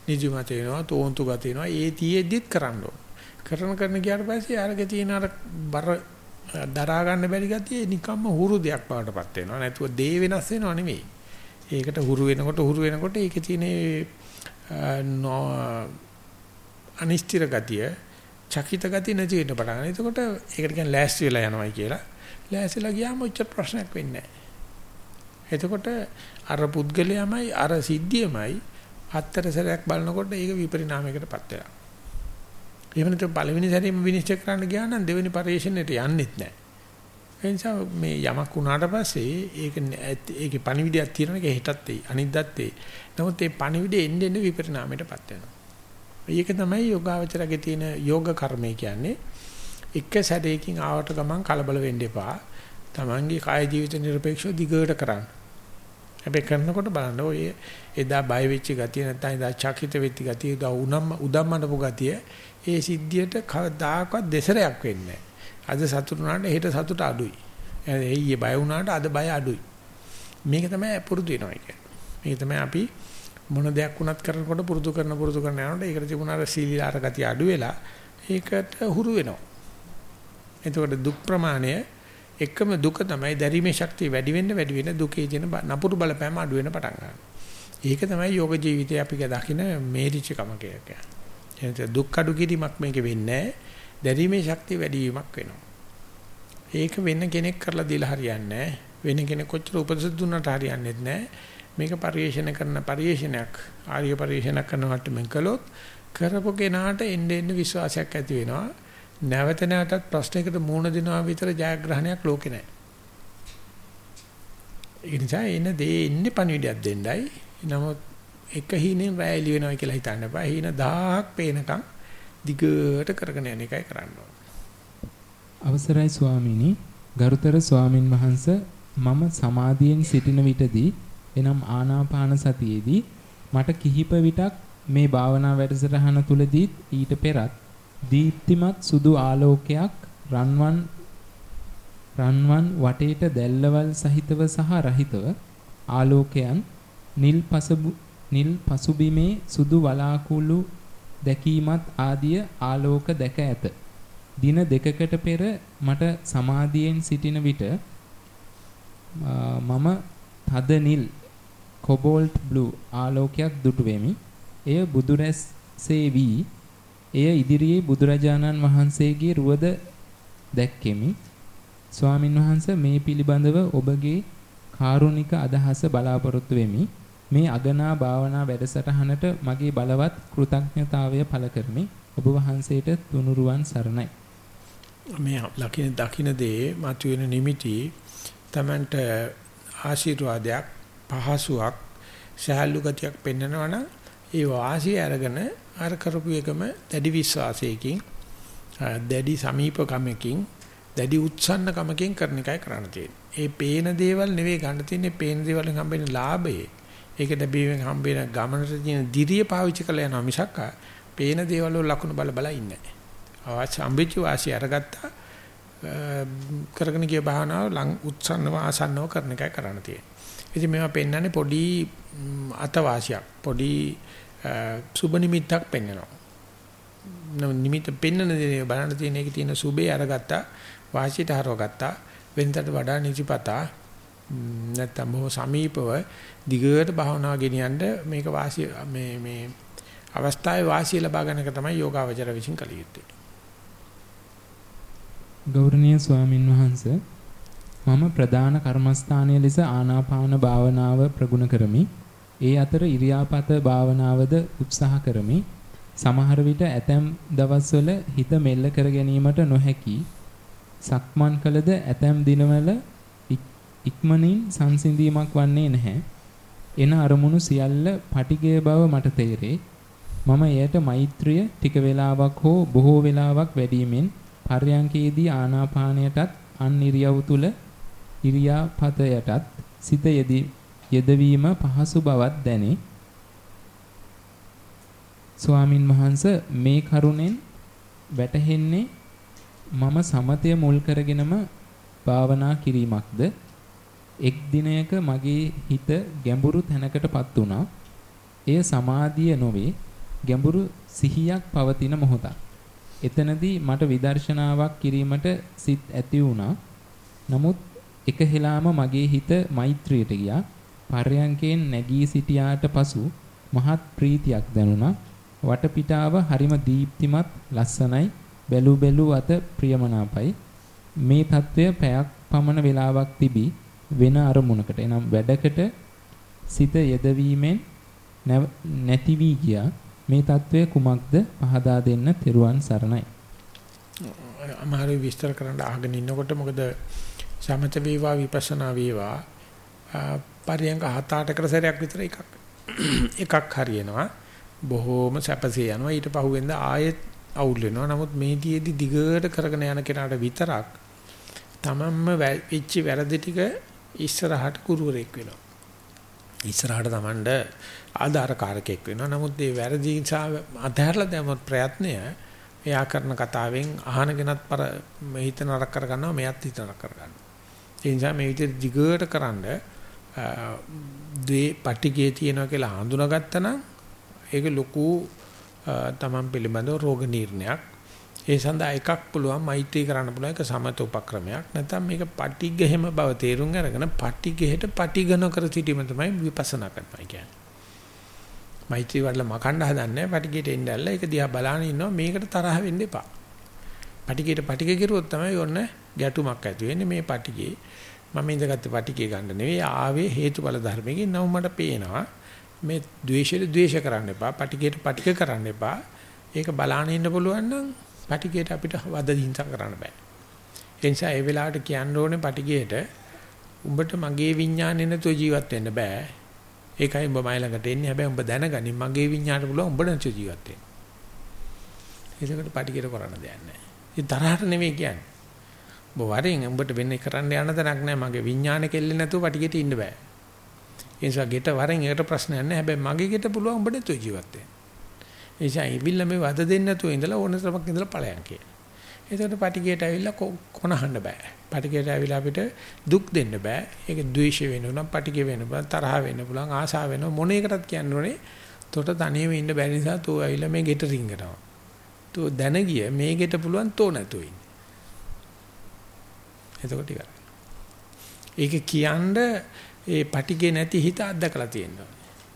නිදිමත වෙනවා තෝන්තු ගත වෙනවා ඒ තියේද්දිත් කරන්න ඕන. කරන කරන ගියාට පස්සේ අරගේ තියෙන අර බර දරා ගන්න බැරි ගතිය නිකම්ම හුරු දෙයක් බවට පත් වෙනවා. නැතුව දේ වෙනස් වෙනව නෙවෙයි. ඒකට හුරු වෙනකොට හුරු වෙනකොට ඒකේ තියෙන අනිශ්චිත ගතිය, චකිත ගතිය නැති වෙන්න පටන් ගන්නවා. එතකොට ඒකට කියන්නේ ලෑස්ති වෙලා යනවායි කියලා. ලෑස්තිලා ගියාම ඔච්චර ප්‍රශ්නයක් වෙන්නේ නැහැ. එතකොට අර පුද්ගලයාමයි අර සිද්ධියමයි හතර සැරයක් බලනකොට ඒක විපරිණාමයකටපත් වෙනවා. එහෙම නැත්නම් පළවෙනි සැරේම විනිශ්චය කරන්න ගියා නම් දෙවෙනි පරිශ්‍රණයට යන්නෙත් නැහැ. ඒ නිසා මේ යමක් වුණාට පස්සේ ඒක ඒකේ පණිවිඩයක් තියෙනවා ඒක හෙටත් එයි අනිද්දාත් එයි. නමුත් මේ පණිවිඩය එන්න එන්න විපරිණාමයටපත් වෙනවා. ඒක තමයි යෝගාවචරගේ තියෙන යෝග කර්මය කියන්නේ. එක සැරේකින් ආවට ගමන් කලබල වෙන්න එපා. Tamange කාය ජීවිත නිර්පේක්ෂව දිගට කරන්න. හැබැයි කරනකොට බලන්න ඔය එදා බය වෙච්ච ගතිය නැත්නම් එදා චකිත වෙච්ච ගතිය එදා උනම්ම උදම්මනපු ගතිය ඒ සිද්ධියට කවදාකවත් දෙසරයක් වෙන්නේ අද සතුටු වුණාට හෙට සතුට අඩුයි. එయ్యේ බය වුණාට අද බය අඩුයි. මේක තමයි පුරුදු වෙනවා කියන්නේ. මේක තමයි අපි මොන දෙයක් වුණත් කරනකොට පුරුදු කරන පුරුදු කරන යනකොට ඒකට තිබුණ අර සීලීලාර ගතිය අඩු වෙලා ඒකට හුරු වෙනවා. එතකොට දුක් ප්‍රමාණය එකම දුක තමයි දැරීමේ ශක්තිය වැඩි වෙන්න වැඩි වෙන දුකේ තියෙන නපුරු බලපෑම අඩු වෙන පටන් ගන්නවා. ඒක තමයි යෝග ජීවිතයේ අපි දකින මේරිච්ච කම කියන්නේ. එතන දුක් අඩු කිරීමක් මේකේ වෙන්නේ දැරීමේ ශක්තිය වැඩි වීමක් වෙනවා. ඒක වෙන කෙනෙක් කරලා දීලා හරියන්නේ වෙන කෙනෙක් කොච්චර උපදෙස් දුන්නට හරියන්නේ නැහැ. මේක පරිේශන කරන පරිේශනයක් ආර්ය පරිේශනයක් කරන මට්ටමින් කළොත් කරපු කෙනාට එන්න එන්න විශ්වාසයක් ඇති වෙනවා. නැවත නැවතත් ප්‍රශ්නයකට මුහුණ දෙනවා විතර ජයග්‍රහණයක් ලෝකේ නැහැ. ඒ නිසා එන දේ ඉන්නේ පණිවිඩයක් දෙන්නයි. නමුත් එක හීනෙන් රැය එළි වෙනවා කියලා හිතන්න එපා. හීන 1000ක් පේනකම් දිගට කරගෙන යන එකයි කරන්න අවසරයි ස්වාමීනි, ගරුතර ස්වාමින් වහන්සේ මම සමාධියෙන් සිටින විටදී එනම් ආනාපාන සතියේදී මට කිහිප විටක් මේ භාවනා වැඩසටහන තුලදී ඊට පෙරත් දීප්තිමත් සුදු ආලෝකයක් රන්වන් රන්වන් වටේට දැල්ලවල් සහිතව සහ රහිතව ආලෝකයන් නිල් පසබු නිල් පසුබිමේ සුදු වලාකුළු දැකීමත් ආදිය ආලෝක දැක ඇත. දින දෙකකට පෙර මට සමාධියෙන් සිටින විට මම තද නිල් කොබෝල්ට් බ්ලූ ආලෝකයක් දුටු වෙමි. එය බුදුරැස්සේ වී එය ඉදිරියේ බුදුරජාණන් වහන්සේගේ රුවද දැක්කෙමි. ස්වාමින් වහන්සේ මේ පිළිබඳව ඔබගේ කාරුණික අදහස බලාපොරොත්තු වෙමි. මේ අගනා භාවනා වැඩසටහනට මගේ බලවත් කෘතඥතාවය පළ කරමි. ඔබ වහන්සේට තුනුරුවන් සරණයි. මේ ලකින දකින්න දේ මතුවෙන නිමිති තමන්ට ආශිර්වාදයක් පහසුවක් සහැල්ලු ගතියක් පෙන්වනවා නම් ඒ වාසිය අරගෙන අර කරපු එකම දැඩි විශ්වාසයකින් දැඩි සමීපකමකින් දැඩි උත්සන්නකමකින් කරන එකයි කරන්න තියෙන්නේ. ඒ පේන දේවල් නෙවෙයි ගන්න තියෙන්නේ පේන දේවල් හම්බෙන ලාභයේ ඒක ලැබීමෙන් හම්බෙන ගමනට තියෙන දිරිය පාවිච්චි කරලා යනවා මිසක් පේන දේවල් වල ලකුණු බල බල ඉන්නේ නැහැ. අවශ්‍ය අම්බිච්ච වාසිය අරගත්තා කරගෙන ගිය භාවනාව ලං උත්සන්නව ආසන්නව කරන එකයි කරන්න තියෙන්නේ. ඉතින් මේවා පෙන්වන්නේ පොඩි අතවාසියක් පොඩි සුබ නිමිත්තක් පෙන්වනවා. නිමිත්ත පෙන්වන දේ බලන්න තියෙන එකේ තියෙන සුබේ අරගත්තා වාසියට හරවගත්තා වෙනතට වඩා නිතිපතා නැත්තම් බොහොම සමීපව දිගට භාවනාව ගෙනියන්න මේක වාසිය මේ මේ අවස්ථාවේ වාසිය ලබා ගන්න එක තමයි යෝගාවචර විසින් කළ යුත්තේ. ගෞරවනීය ස්වාමින් වහන්සේ මම ප්‍රධාන කර්මස්ථානයේ ලෙස ආනාපාන භාවනාව ප්‍රගුණ කරමි. ඒ අතර ඉරියාපත භාවනාවද උත්සාහ කරමි. සමහර විට ඇතැම් දවස්වල හිත මෙල්ල කර ගැනීමට නොහැකි සක්මන් කළද ඇතැම් දිනවල ඉක්මනින් සංසිඳීමක් වන්නේ නැහැ. එන අරමුණු සියල්ල පටිගය බව මට තේරේ. මම එයට මෛත්‍රිය ටික වේලාවක් හෝ බොහෝ වේලාවක් වැඩිමින් පර්යංකයේදී ආනාපානයටත් අන් ඉරියව් තුල ඉරියාපතයටත් සිත යෙදවීම පහසු බවක් දැනේ. ස්වාමින් වහන්සේ මේ කරුණෙන් වැටහෙන්නේ මම සමතය මුල් කරගෙනම භාවනා කිරීමක්ද එක් දිනයක මගේ හිත ගැඹුරු තැනකටපත් වුණා. එය සමාධිය නොවේ ගැඹුරු සිහියක් පවතින මොහොතක්. එතනදී මට විදර්ශනාවක් කිරීමට සිත් ඇති වුණා. නමුත් එක හෙලාම මගේ හිත මෛත්‍රියට ගියා. පර්යංකයෙන් නැගී සිටියාට පසු මහත් ප්‍රීතියක් දැනුණා. වටපිටාව හරිම දීප්තිමත් ලස්සනයි. බැලු බැලු අත ප්‍රියමනාපයි. මේ తත්වය පැයක් පමණ වේලාවක් තිබී වෙන අරමුණකට එනම් වැඩකට සිත යෙදවීමෙන් නැති වී ගියා මේ తත්වය කුමක්ද පහදා දෙන්න තෙරුවන් සරණයි අමාරු විස්තර කරන්න අහගෙන ඉන්නකොට මොකද සමත වේවා විපස්සනා වේවා පරියංග හත අටකට සැරයක් විතර එකක් එකක් හරියනවා බොහෝම සැපසේ යනවා ඊට පහුවෙන්ද ආයෙත් අවුල් වෙනවා නමුත් මේ දියේදී දිගට කරගෙන යන කෙනාට විතරක් තමන්ම වෙච්ච වැරදි ටික ඉස්සරහට කුරුවරෙක් වෙනවා. ඉස්සරහට තමන්ට ආධාරකාරකෙක් වෙනවා. නමුත් මේ වැරදි නිසා අධහැරලා දැමුවොත් ප්‍රයත්නය එයා කරන කතාවෙන් අහන කෙනත් පර හිත නරක කරගන්නවා මෙයත් හිත නරක කරගන්නවා. ඒ නිසා මේ විදිහට දිගට කරන්ඩ ද්වේ පටිගේ තියෙනවා කියලා හඳුනාගත්තා නම් ඒක ලොකු තමන් පිළිබඳව රෝග නිర్ణයක්. ඒ සඳහා එකක් පුළුවන් මෛත්‍රී කරන්න පුළුවන් එක සමත උපක්‍රමයක්. නැත්නම් මේක පටිඝෙම බව තේරුම් අරගෙන පටිඝෙට පටිඝන කර සිටීම තමයි විපස්සනා කරනවා කියන්නේ. මෛත්‍රී වඩලා මකන්න හදන්නේ පටිඝෙට එන්න ඇල්ල ඒක දිහා බලාගෙන ඉන්නවා මේකට තරහ වෙන්න එපා. පටිඝෙට පටිඝ කිරුවොත් තමයි ඔන්න ගැටුමක් ඇති වෙන්නේ මේ පටිඝේ. මම ඉඳගත්තේ පටිඝේ ගන්න නෙවෙයි ආවේ හේතුඵල ධර්මයෙන් නම මට පේනවා. මේ ද්වේෂයට ද්වේෂ කරන්න එපා. පටිඝයට පටිඝ කරන්න එපා. ඒක බලාගෙන ඉන්න පුළුවන් නම් පටිගයට අපිට වද දින්සක් කරන්න බෑ. ඒ නිසා ඒ වෙලාවට කියන්න ඕනේ පටිගයට උඹට මගේ විඥානේ නැතුව ජීවත් වෙන්න බෑ. ඒකයි උඹ මයි ළඟට එන්නේ. හැබැයි උඹ දැනගනි මගේ විඥානට පුළුවන් උඹ නැතුව ජීවත් වෙන්න. ඒකට පටිගයට කරන්න දෙයක් නැහැ. ඒ තරහට නෙමෙයි කියන්නේ. උඹ වරෙන් උඹට වෙන්නේ කරන්න යන තැනක් නැහැ. මගේ විඥානේ කෙල්ලේ නැතුව පටිගයට ඉන්න බෑ. ඒ නිසා ගෙට වරෙන් ඒකට ප්‍රශ්නයක් නැහැ. හැබැයි මගේ ගෙට පුළුවන් උඹ නැතුව ජීවත් වෙන්න. ඒ නිසා ඉවිල්ල මේ වද දෙන්න නැතුව ඉඳලා ඕන තරමක් ඉඳලා ඵලයන් කියලා. එතකොට පටිගයට ඇවිල්ලා කොනහන්න බෑ. පටිගයට ඇවිල්ලා අපිට දුක් දෙන්න බෑ. ඒක ද්වේෂ වෙනවා පටිගය වෙන්න පුළුවන් තරහ වෙන්න පුළුවන් ආසාව වෙනවා මොන එකටත් කියන්න ඕනේ. තොට තනියම ඉන්න බැරි නිසා තෝ ඇවිල්ලා මේ ගෙට රිංගනවා. තෝ දැන ගිය මේ ගෙට පුළුවන් තෝ නැතුව ඉන්න. එතකොට ඉවරයි. ඒක කියන්නේ ඒ පටිගේ නැති හිත අත්දකලා තියෙනවා.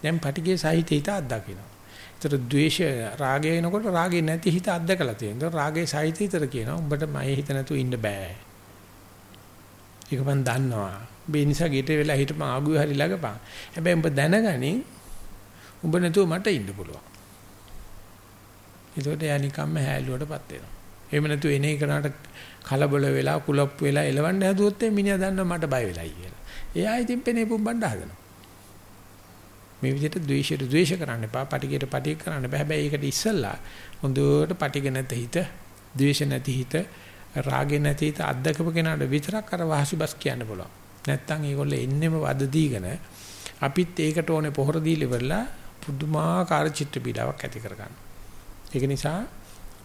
දැන් පටිගේ සහිත හිත අත්දකිනවා. ඒතර ද්වේෂ රාගය එනකොට රාගේ නැති හිත අත්දකලා තියෙනවා. රාගේ සහිත හිතර කියනවා උඹට මගේ හිත නැතුව ඉන්න බෑ. ඒක මන් දන්නවා. මේ නිසා ගෙට වෙලා හිටපන් ආගුවේ හරි ළඟපන්. හැබැයි උඹ දැනගනින් උඹ නැතුව මට ඉන්න පුළුවන්. ඒකට යා නිකම්ම හැලුවටපත් වෙනවා. එහෙම නැතුව එනේ කරාට කලබල වෙලා කුලප් වෙලා එලවන්න හැදුවොත් මිනිහා දන්නවා මට බය වෙලයි කියලා. එයා ඉතින් පෙනේ පුම්බන්න හදනවා. මේ විදිහට ද්වේෂයට ද්වේෂ කරන්න එපා පටිගයට පටිග කරන්න බෑ හැබැයි ඒකට ඉස්සල්ලා හොඳට පටිග නැති හිත ද්වේෂ නැති හිත රාගෙ නැති හිත අද්දකපු කෙනාට විතරක් අර වාසිබස් කියන්න පුළුවන් නැත්තම් ඒගොල්ලෝ එන්නෙම වද දීගෙන අපිත් ඒකට ඕනේ පොහොර දීලා ඉවරලා පුදුමාකාර චිත්ත පීඩාවක් ඇති කරගන්න. ඒක නිසා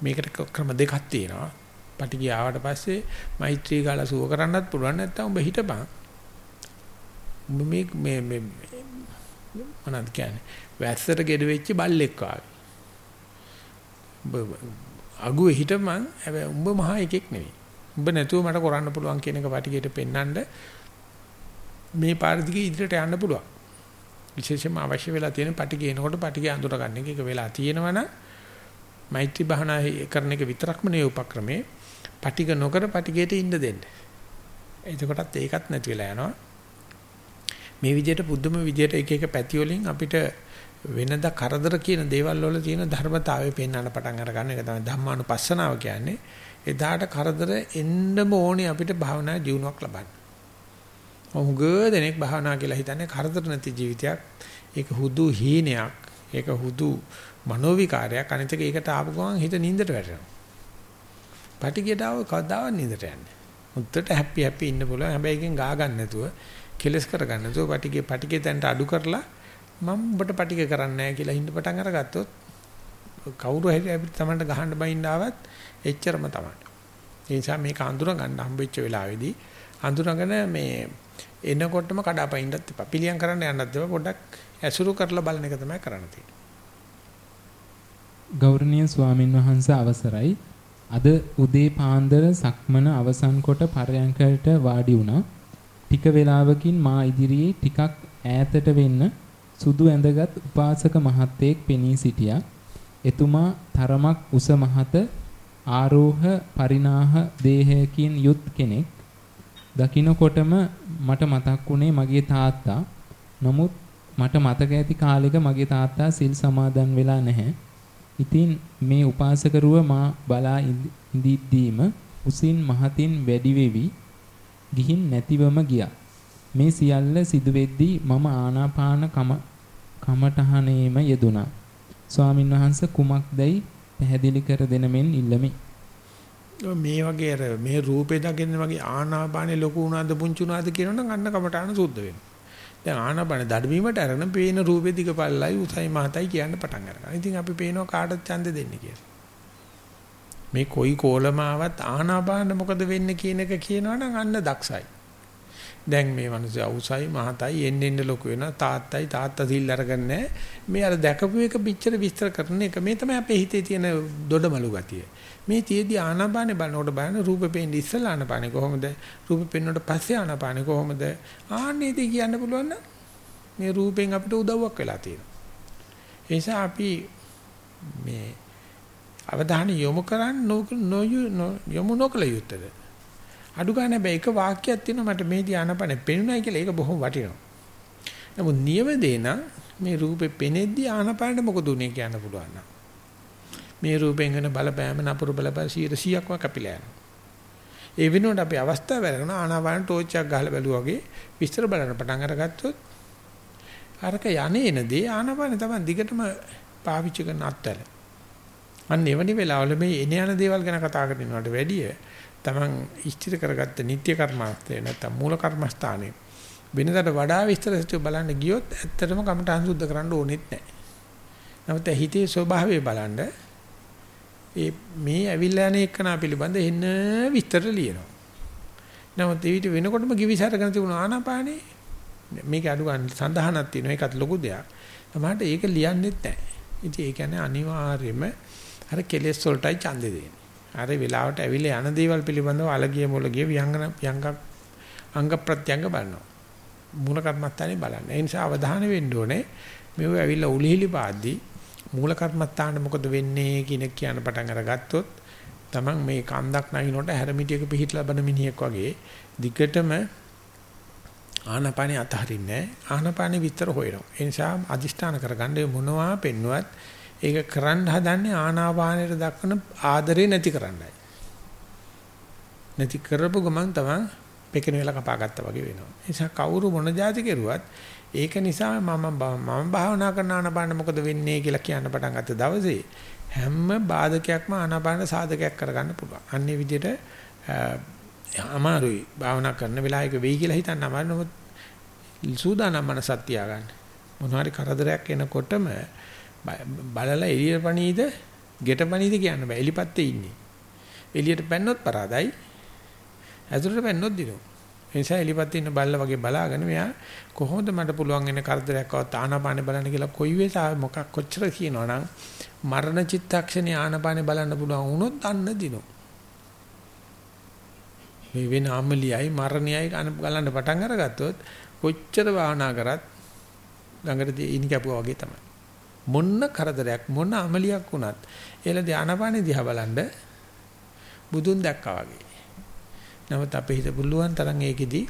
මේකට ක්‍රම දෙකක් තියෙනවා. පටිගිය ආවට පස්සේ මෛත්‍රී ගාලා සුව කරන්නත් පුළුවන් නැත්තම් උඹ හිටපන්. උඹ මේ මේ මොනවද කියන්නේ වැස්සට ගෙඩ වෙච්ච බල්ලෙක් වගේ. අගුවේ හිටමන් හැබැයි උඹ මහා එකෙක් නෙවෙයි. උඹ නැතුව මට කරන්න පුළුවන් කියන එක පිටිකේට පෙන්නඳ මේ පාර දිගේ ඉදිරියට යන්න පුළුවන්. විශේෂයෙන්ම අවශ්‍ය වෙලා තියෙන පිටිකේ එනකොට පිටිකේ අඳුර ගන්න එක. ඒක වෙලා තියෙනවනම් මෛත්‍රී භාවනා කරන එක විතරක්ම නෙවෙයි උපක්‍රමේ. පිටික නොකර පිටිකේට ඉන්න දෙන්න එතකොටත් ඒකත් නැති වෙලා යනවා මේ විදිහට බුද්ධම විදිහට එක එක පැති වලින් අපිට වෙනදා කරදර කියන දේවල් වල තියෙන ධර්මතාවය පෙන්වන්න පටන් අර ගන්න එක තමයි ධම්මානුපස්සනාව කියන්නේ. එදාට කරදර එන්නම ඕනේ අපිට භාවනා ජීවණයක් ලබන්න. මොහුග දෙනෙක් භාවනා කියලා හිතන්නේ කරදර නැති ජීවිතයක්. ඒක හුදු හීනයක්. ඒක හුදු මනෝවිකාරයක්. අනිත් එක ඒකට ආපු ගමන් හිත නින්දට වැටෙනවා. පටිගයට ආව කවදාවත් නින්දට යන්නේ. උත්තර හැපි හැපි ඉන්න පුළුවන්. හැබැයි එකෙන් ගා ගන්න නැතුව කෙලස් කර ගන්න නැතුව පටිගේ පටිගේ තැනට අඩු කරලා මම ඔබට පටිගේ කරන්නේ නැහැ කියලා හින්ද පටන් අරගත්තොත් කවුරු හරි අපිට තමන්ට ගහන්න බයින්න ආවත් එච්චරම තමයි. ඒ නිසා මේක අඳුර ගන්න හම්බෙච්ච වෙලාවේදී අඳුරගෙන මේ එනකොටම කඩාපයින්නත් එපා. පිළියම් කරන්න යන්නත් එපා. පොඩ්ඩක් ඇසුරු කරලා බලන එක තමයි කරන්න තියෙන්නේ. ගෞරවනීය ස්වාමින් වහන්සේ අවසරයි. අද උදේ පාන්දර සක්මන අවසන් කොට පරයන්කයට වාඩි වුණා. ටික වේලාවකින් මා ඉදිරියේ ටිකක් ඈතට වෙන්න සුදු ඇඳගත් උපාසක මහත්තයෙක් පෙනී සිටියා. එතුමා තරමක් උස මහත ආරෝහ පරිණාහ දේහයකින් යුත් කෙනෙක්. දකින්නකොටම මට මතක් වුණේ මගේ තාත්තා. නමුත් මට මතක ඇති කාලෙක මගේ තාත්තා සිල් සමාදන් වෙලා නැහැ. ඉතින් මේ උපාසකරුව මා බලා ඉඳිද්දීම උසින් මහතින් වැඩි වෙවි ගිහින් නැතිවම ගියා. මේ සියල්ල සිදු වෙද්දී මම ආනාපාන කම කමඨහනේම යෙදුණා. ස්වාමින් වහන්සේ කුමක්දයි පැහැදිලි කර දෙන මෙන් ඉල්ලමි. මේ වගේ අර මේ රූපේ දකින්න වගේ ආනාපානේ ලොකු වුණාද පුංචි වුණාද කියනවනම් අන්න කමඨාන සුද්ධ වෙනවා. දැන් ආනාපානේ දඩවීමට අරගෙන පේන රූපේ දිගපල්ලයි උසයි මහතයි කියන්න පටන් ගන්නවා. ඉතින් අපි පේනවා කාටද ඡන්දෙ දෙන්නේ කියලා. මේ කොයි කෝලමාවත් ආනාපාන මොකද වෙන්නේ කියන එක කියනවනම් අන්න දක්ෂයි. දැන් මේ මිනිස්සු අවුසයි මහතයි එන්න එන්න ලොකු වෙනවා තාත්තයි තාත්තා සිල් අරගන්නේ මේ අර දැකපු එක පිටර විස්තර කරන එක මේ තමයි අපේ හිතේ තියෙන දොඩමලු ගතිය මේ තියේදී ආනාපානේ බලනකොට බලන රූපේ පේන්නේ ඉස්සලා ආනාපානේ කොහොමද? රූපේ පේනකොට පස්සේ ආනාපානේ කොහොමද? ආන්නේදී කියන්න පුළුවන් මේ රූපෙන් අපිට උදව්වක් වෙලා තියෙනවා. ඒ නිසා අපි මේ අවධානය යොමු කරන්නේ යොමු නොකළ යුත්තේ අඩු ගන්න හැබැයි එක වාක්‍යයක් තියෙනවා මට මේ ධානාපනේ පෙනුනයි කියලා. ඒක බොහොම වටිනවා. නමුත් නියම දේ නම් මේ රූපේ පෙනෙද්දී ආනපානට මොකද උනේ කියන්න පුළුවන් නම්. මේ රූපෙන් වෙන බලපෑම නපුරු බලපෑම 100ක්ම කැපිලා යනවා. ඒ වෙනුවට අපි අවස්ථාව වැරගෙන ආනාපාන ටෝච් එකක් ගහලා බැලුවා වගේ විස්තර බලන්න පටන් අරගත්තොත් අරක යන්නේ නැදී ආනාපාන තමයි දිගටම පාවිච්චි කරන අත්තල. අන්න එවැනි වෙලාවල මේ එන යන දේවල් ගැන කතා කරනවට වැඩිය තමන් ඉස්තිර කරගත්ත නිත්‍ය කර්මාස්තේ නැත්තම් මූල කර්මස්ථානේ වෙනදාට වඩා විස්තර සහිතව බලන්න ගියොත් ඇත්තටම කමටහන් සුද්ධ කරන්න ඕනෙත් නැහැ. නමුත් හිතේ ස්වභාවය බලන්න ඒ මේ ඇවිල්ලා යන එකනා පිළිබඳ එන්න විස්තර ලියනවා. නමුත් ඒ විදිහ වෙනකොටම කිවිසරගෙන තිබුණ ආනාපානේ මේක අඩු ගන්න සඳහනක් තියෙනවා. ඒකත් ලොකු දෙයක්. සමහරට ඒක ලියන්නෙත් නැහැ. ඉතින් ඒ කියන්නේ අනිවාර්යයෙන්ම අර කෙලෙස් වලටයි ඡන්දේ දෙන්නේ. අර වෙලාවට ඇවිල්ලා යන දේවල් පිළිබඳව අලගිය මොලගිය ව්‍යංගන ව්‍යංග අංග ප්‍රත්‍යංග බලනවා. මූල කර්මස්ථානේ බලන්න. ඒ නිසා අවධානය වෙන්න ඕනේ. මෙව ඇවිල්ලා උලිහිලි පාද්දී මූල කර්මස්ථානේ මොකද වෙන්නේ කියන කියන පටන් අරගත්තොත් Taman මේ කන්දක් නැගිනකොට හැරමිටියක පිහිටලා බන මිනිහෙක් වගේ දිගටම ආනපානේ අතහරින්නේ ආනපානේ විතර හොයනවා. ඒ නිසා අදිෂ්ඨාන කරගන්න මොනවා පෙන්නුවත් ඒක කරන්න හදන්නේ ආනාපානයට දක්වන ආදරේ නැති කරන්නයි. නැති කරපු ගමන් තමයි පෙකෙන වෙලා කපා ගත්තා වගේ වෙනවා. ඒ නිසා කවුරු මොන જાති කෙරුවත් ඒක නිසා මම මම භාවනා කරන ආනාපාන මොකද වෙන්නේ කියලා කියන්න පටන් ගත්ත දවසේ හැම බාධකයක්ම ආනාපාන සාධකයක් කරගන්න පුළුවන්. අන්නේ විදිහට අමාරුයි භාවනා කරන වෙලාවක වෙයි කියලා හිතන්න අමාරු නමුත් සූදානම් මනසක් තියාගන්න. මොනවාරි කරදරයක් එනකොටම බලලා එළියට පණීද ගෙට පණීද කියන්න බෑ. එලිපත්තේ ඉන්නේ. එළියට පැන්නොත් පරාදයි. ඇතුළට පැන්නොත් දිනු. ඒ නිසා එලිපත්තේ ඉන්න බල්ලා වගේ බලාගෙන මෙයා කොහොමද මට පුළුවන් වෙන කරදරයක් આવත් ආනාපානෙ බලන්න කියලා කොයි වෙලාව මොකක් කොච්චර කියනවනම් මරණ චිත්තක්ෂණේ ආනාපානෙ බලන්න පුළුවන් වුණොත් අන්න දිනු. මේ වෙන අමලියයි මරණයයි ගලන්න පටන් අරගත්තොත් කොච්චර භාවනා කරත් ළඟට ඉනි කැපුවා වගේ තමයි. මොන්න කරදරයක් මොන අමලියක් වුණත් එළ ධානාපානෙ දිහා බලන්න බුදුන් දැක්කා වගේ. නමුත් අපේ හිත පුළුවන් තරම් ඒකෙදි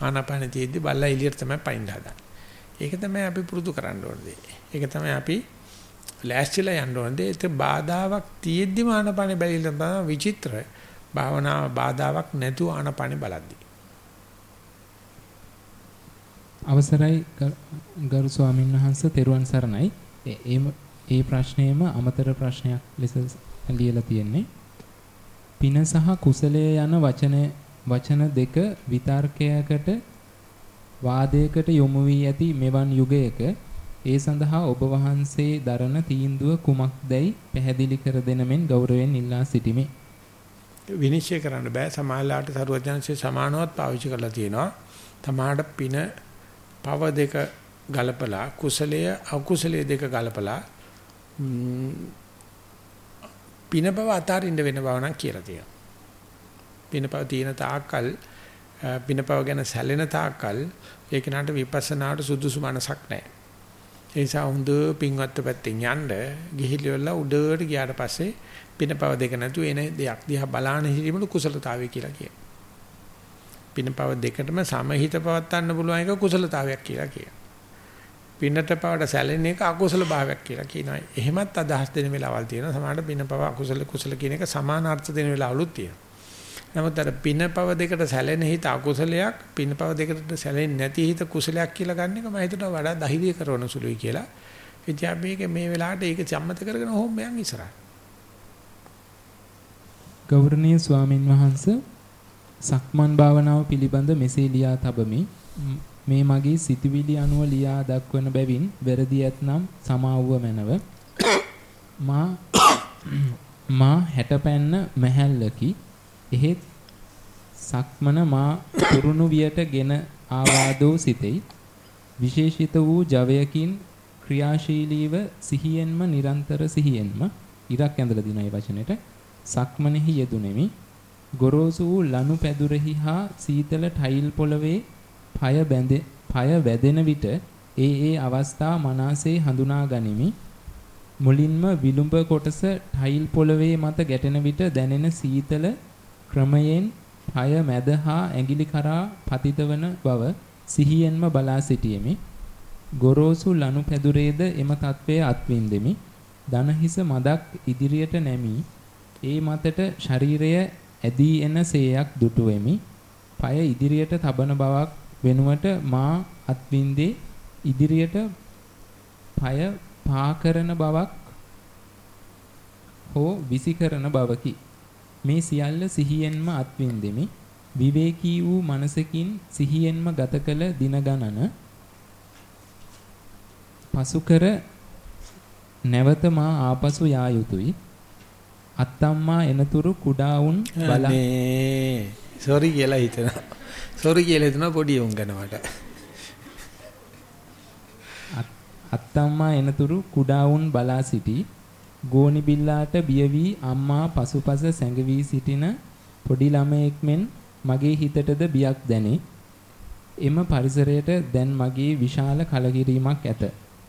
ආනාපානෙ තියෙද්දි බල්ලා එළියට තමයි පයින් හදන්නේ. ඒක තමයි අපි පුරුදු කරන්න ඕනේ. ඒක තමයි අපි ලෑස්තිලා යන්න ඕනේ. ඒක බාධාවක් තියෙද්දිම ආනාපානෙ බැලිලා තමයි විචිත්‍ර භාවනා බාධාවක් නැතුව ආනාපානෙ බලද්දි. අවසරයි ගරු ස්වාමීන් වහන්සේ තෙරුවන් සරණයි. ඒ ඒ ප්‍රශ්නයම අමතර ප්‍රශ්නයක් ලෙස ලියලා තියෙන්නේ. පින සහ කුසලයේ යන වචන වචන දෙක විතර්කයකට වාදයකට යොමු වී ඇති මෙවන් යුගයක ඒ සඳහා ඔබ වහන්සේ දරන තීන්දුව කුමක්දයි පැහැදිලි කර දෙන මෙන් ගෞරවයෙන් ඉල්ලා සිටිමි. විනිශ්චය කරන්න බෑ සමාජලාට සරුවඥාන්සේ සමානවත් පාවිච්චි කරලා තියෙනවා. තමාට පින පව දෙක ගලපලා කුසලයේ අකුසලයේ දෙක ගලපලා පින බව අතාරින්න වෙන බව නම් කියලා තියෙනවා. පින බව තියෙන තාක්කල් පින බව ගැන සැලෙන තාක්කල් ඒක නට විපස්සනාට සුදුසු මනසක් නැහැ. ඒ නිසා හොඳ පින්වත් පැත්තෙන් යන්න ගිහිලිවලා උඩට ගියාට පස්සේ පින බව දෙක නැතුව එන දෙයක් දිහා බලාන හිරීමල කුසලතාවය කියලා කියනවා. පින බව දෙකටම සමහිත පවත්වන්න පුළුවන් එක කුසලතාවයක් කියලා කියනවා. පින්නට පවට සැලෙන එක අකුසල භාවයක් කියලා කියනවා. එහෙමත් අදහස් දෙන වෙලාවල් තියෙනවා. සමහරට පින පව අකුසල කුසල කියන එක සමාන අර්ථ දෙන වෙලාවලුත් තියෙනවා. නමුත් අර පින පව දෙකට සැලෙන හිත අකුසලයක්, පින පව දෙකට සැලෙන්නේ නැති හිත කුසලයක් කියලා ගන්න එක මම හිතනවා වඩා ධෛර්ය කරන සුළුයි කියලා. ඉතින් අපි මේක මේ වෙලාවට ඒක සම්මත කරගෙන ඕම් යන් ඉස්සරහ. ගෞරවනීය ස්වාමින් වහන්සේ සක්මන් භාවනාව පිළිබඳ මෙසේ ලියා තබමි. මේ මගේ සිතවිලි අනුව ලියා දක්වන බැවින් වැරදි ඇතනම් සමාවුව මැනව. මා මා හැටපැන්න මැහැල්ලකි. එහෙත් සක්මන මා පුරුණු වියටගෙන ආවාදෝ සිතෙයි. විශේෂිත වූ ජවයකින් ක්‍රියාශීලීව සිහියෙන්ම නිරන්තර සිහියෙන්ම ඉරක් ඇඳලා දින ඒ වචනෙට සක්මනෙහි යෙදුණෙමි. ගොරෝසු වූ ලනු පැදුරෙහි හා සීතල ටයිල් පොළවේ পাය බැඳේ পাය වැදෙන විට ඒ ඒ අවස්ථා මනසේ හඳුනා ගනිමි. මුලින්ම විලුඹ කොටස ටයිල් පොළවේ මත ගැටෙන විට දැනෙන සීතල ක්‍රමයෙන් পায় මැද හා ඇඟිලි කරා පතිත වන බව සිහියෙන්ම බලා සිටියෙමි. ගොරෝසු ලනු පැදුරේද එම తත්වයේ අත්විඳෙමි. දන හිස මදක් ඉදිරියට නැමී ඒ මතට ශරීරය ඇදී එන සේයක් දුටුවෙමි. পায় ඉදිරියට තබන බවක් වෙනුවට මා අත්විඳේ ඉදිරියට পায় පා කරන බවක් හෝ විසි කරන බවකි. මේ සියල්ල සිහියෙන්ම අත්විඳෙමි. විවේකී වූ මනසකින් සිහියෙන්ම ගත කළ දින ගණන පසු කර නැවත මා ආපසු යා යුතුය. අත්තම්මා එනතුරු කුඩා වුන් බලා සෝරි කියලා හිතනවා. සෝරි කියලා හිතනවා පොඩි උන් ගැනවට. අත්තම්මා එනතුරු කුඩා වුන් බලා සිටි ගෝනි බිල්ලාට බිය වී අම්මා පසුපස සැඟවී සිටින පොඩි ළමයෙක් මෙන් මගේ හිතටද බියක් දැනේ. එම පරිසරයට දැන් මගේ විශාල කලකිරීමක් ඇත.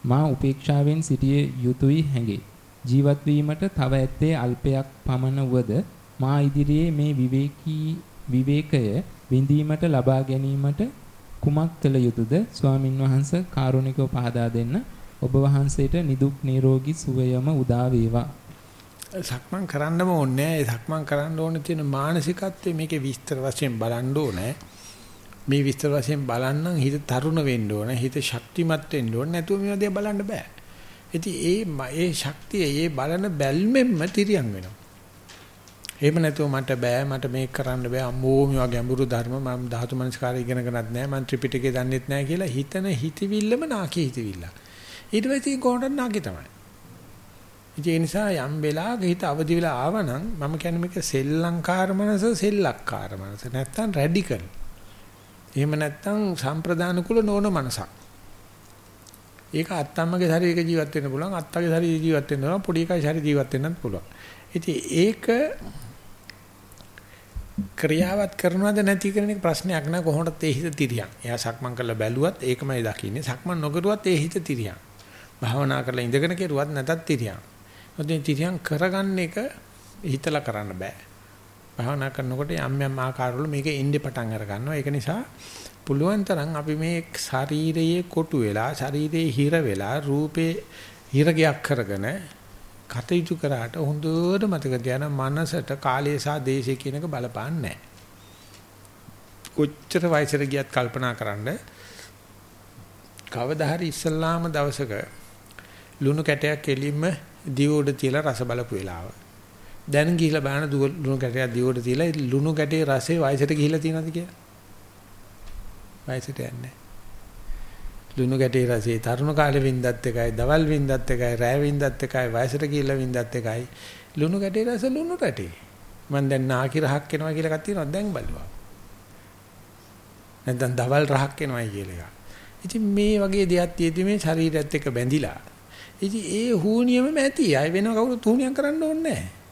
මා උපේක්ෂාවෙන් සිටිය යුතුයි හැඟේ. ජීවත් වීමට තව ඇත්තේ අල්පයක් පමණ වද මා ඉදිරියේ මේ විවේකී විවේකය විඳීමට ලබා ගැනීමට කුමක් කළ යුතුද? ස්වාමින් වහන්සේ කාරුණිකව පහදා දෙන්න. ඔබ වහන්සේට නිදුක් නිරෝගී සුවයම උදා වේවා. සක්මන් කරන්නම ඕනේ ඒ සක්මන් කරන්න ඕනේ තියෙන මානසිකත්වය මේකේ විස්තර වශයෙන් බලන්න ඕනේ. මේ විස්තර වශයෙන් බලන්නම් හිත තරුණ වෙන්න ඕනේ. හිත ශක්තිමත් වෙන්න ඕනේ. නැතුව මේවා දිහා බලන්න බෑ. ඉතින් ඒ ඒ ශක්තිය ඒ බලන බැල්මෙන්ම තිරියන් වෙනවා. එහෙම නැතුව මට බෑ මට මේක කරන්න බෑ අම්මෝ මේවා ගැඹුරු ධර්ම මම ධාතු මනස්කාරය ඉගෙන ගන්නත් නෑ මම ත්‍රිපිටකය දන්නෙත් නෑ කියලා හිතන හිතවිල්ලම නාකි හිතවිල්ල. ඊට පස්සේ කොහොමද නාකි තමයි. ඒ නිසා යම් වෙලාවක හිත අවදි වෙලා ආවනම් මම කියන්නේ මේක සෙල්ලංකාර මනස සෙල්ලක්කාර මනස නැත්තම් රැඩිකල්. එහෙම නැත්තම් සම්ප්‍රදාන කුල නෝන මනසක්. ඒක අත්තම්මගේ ශරීරයක ජීවත් වෙන්න පුළුවන් අත්තගේ ශරීරය ජීවත් වෙන්න පුළුවන් පොඩි එකයි ශරීරය ජීවත් වෙන්නත් පුළුවන්. ඉතින් ඒක ක්‍රියාවත් කරනවද නැති කරන එක ප්‍රශ්නයක් නෑ කොහොමද ඒ හිත තිරියන්. එයා සක්මන් කරලා බැලුවත් ඒකමයි දකින්නේ. සක්මන් නොකරුවත් ඒ හිත තිරියන්. භාවනා කරලා ඉඳගෙන කෙරුවත් නැතත් තිරියන්. මොකද තිරියන් කරගන්න එක හිතලා කරන්න බෑ. භාවනා කරනකොට යම් යම් ආකාරවල මේක ඉන්නේ පටන් අර ගන්නවා. ඒක නිසා පුළුවන් තරම් අපි මේ ශරීරයේ කොටු වෙලා ශරීරයේ හිර වෙලා රූපේ හිරගයක් කරගෙන කටයුතු කරාට හොඳට මතක තියාගන්න මනසට කාලය සහ දේශය කියන එක බලපාන්නේ නැහැ. කොච්චර වයසට ගියත් කල්පනා කරන්න කවදා හරි ඉස්සල්ලාම දවසක ලුණු කැටයක් එලින්ම දිව උඩ තියලා රස බලපු වෙලාව. දැන් ගිහිලා බලන ලුණු කැටයක් දිව උඩ තියලා ලුණු කැටේ රසේ වයසට ගිහිලා තියෙනවද කියලා? වයසට යන්නේ ලුණු කැටේ රසේ තරුණ කාලේ වින්දත් එකයි, දවල් වින්දත් එකයි, රෑ වින්දත් එකයි, වයසට ගිහිලා වින්දත් එකයි. ලුණු කැටේ රස ලුණු කැටේ. මම දැන් නාකි රහක් එනවා කියලා එකක් තියෙනවා දැන් බලුවා. නැත්නම් දවල් රහක් එනවායි කියලා එකක්. ඉතින් මේ වගේ දෙයක් තියෙදි මේ ශරීරයත් එක්ක බැඳිලා. ඉතින් ඒ හුනියමම ඇති. අය වෙන කවුරුත් හුනියක් කරන්න ඕනේ නැහැ.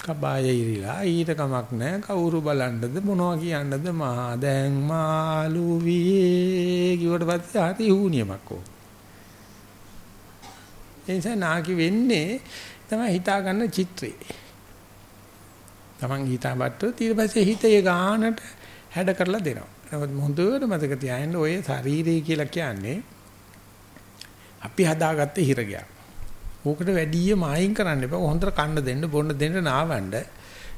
කබාය ඉරිලා ඊට කමක් නැහැ. කවුරු බලන්නද මොනවා කියන්නද මහා දැන් මාළු වියේ කිව්වට පස්සේ හරි හුනියමක් ඕක. එනිසා නාකි වෙන්නේ තමයි හිතා ගන්න චිත්‍රේ. Taman හිතාපත්තොත් ඊට පස්සේ හිතේ ගානට හැඩ කරලා දෙනවා. නමුත් හොඳට මතක තියාගන්න ඔය ශරීරය කියලා කියන්නේ අපි හදාගත්ත හිරගයක්. ඕකට වැඩිය මායින් කරන්න එපා. හොඳට කන්න දෙන්න, බොන්න දෙන්න, නාවන්න,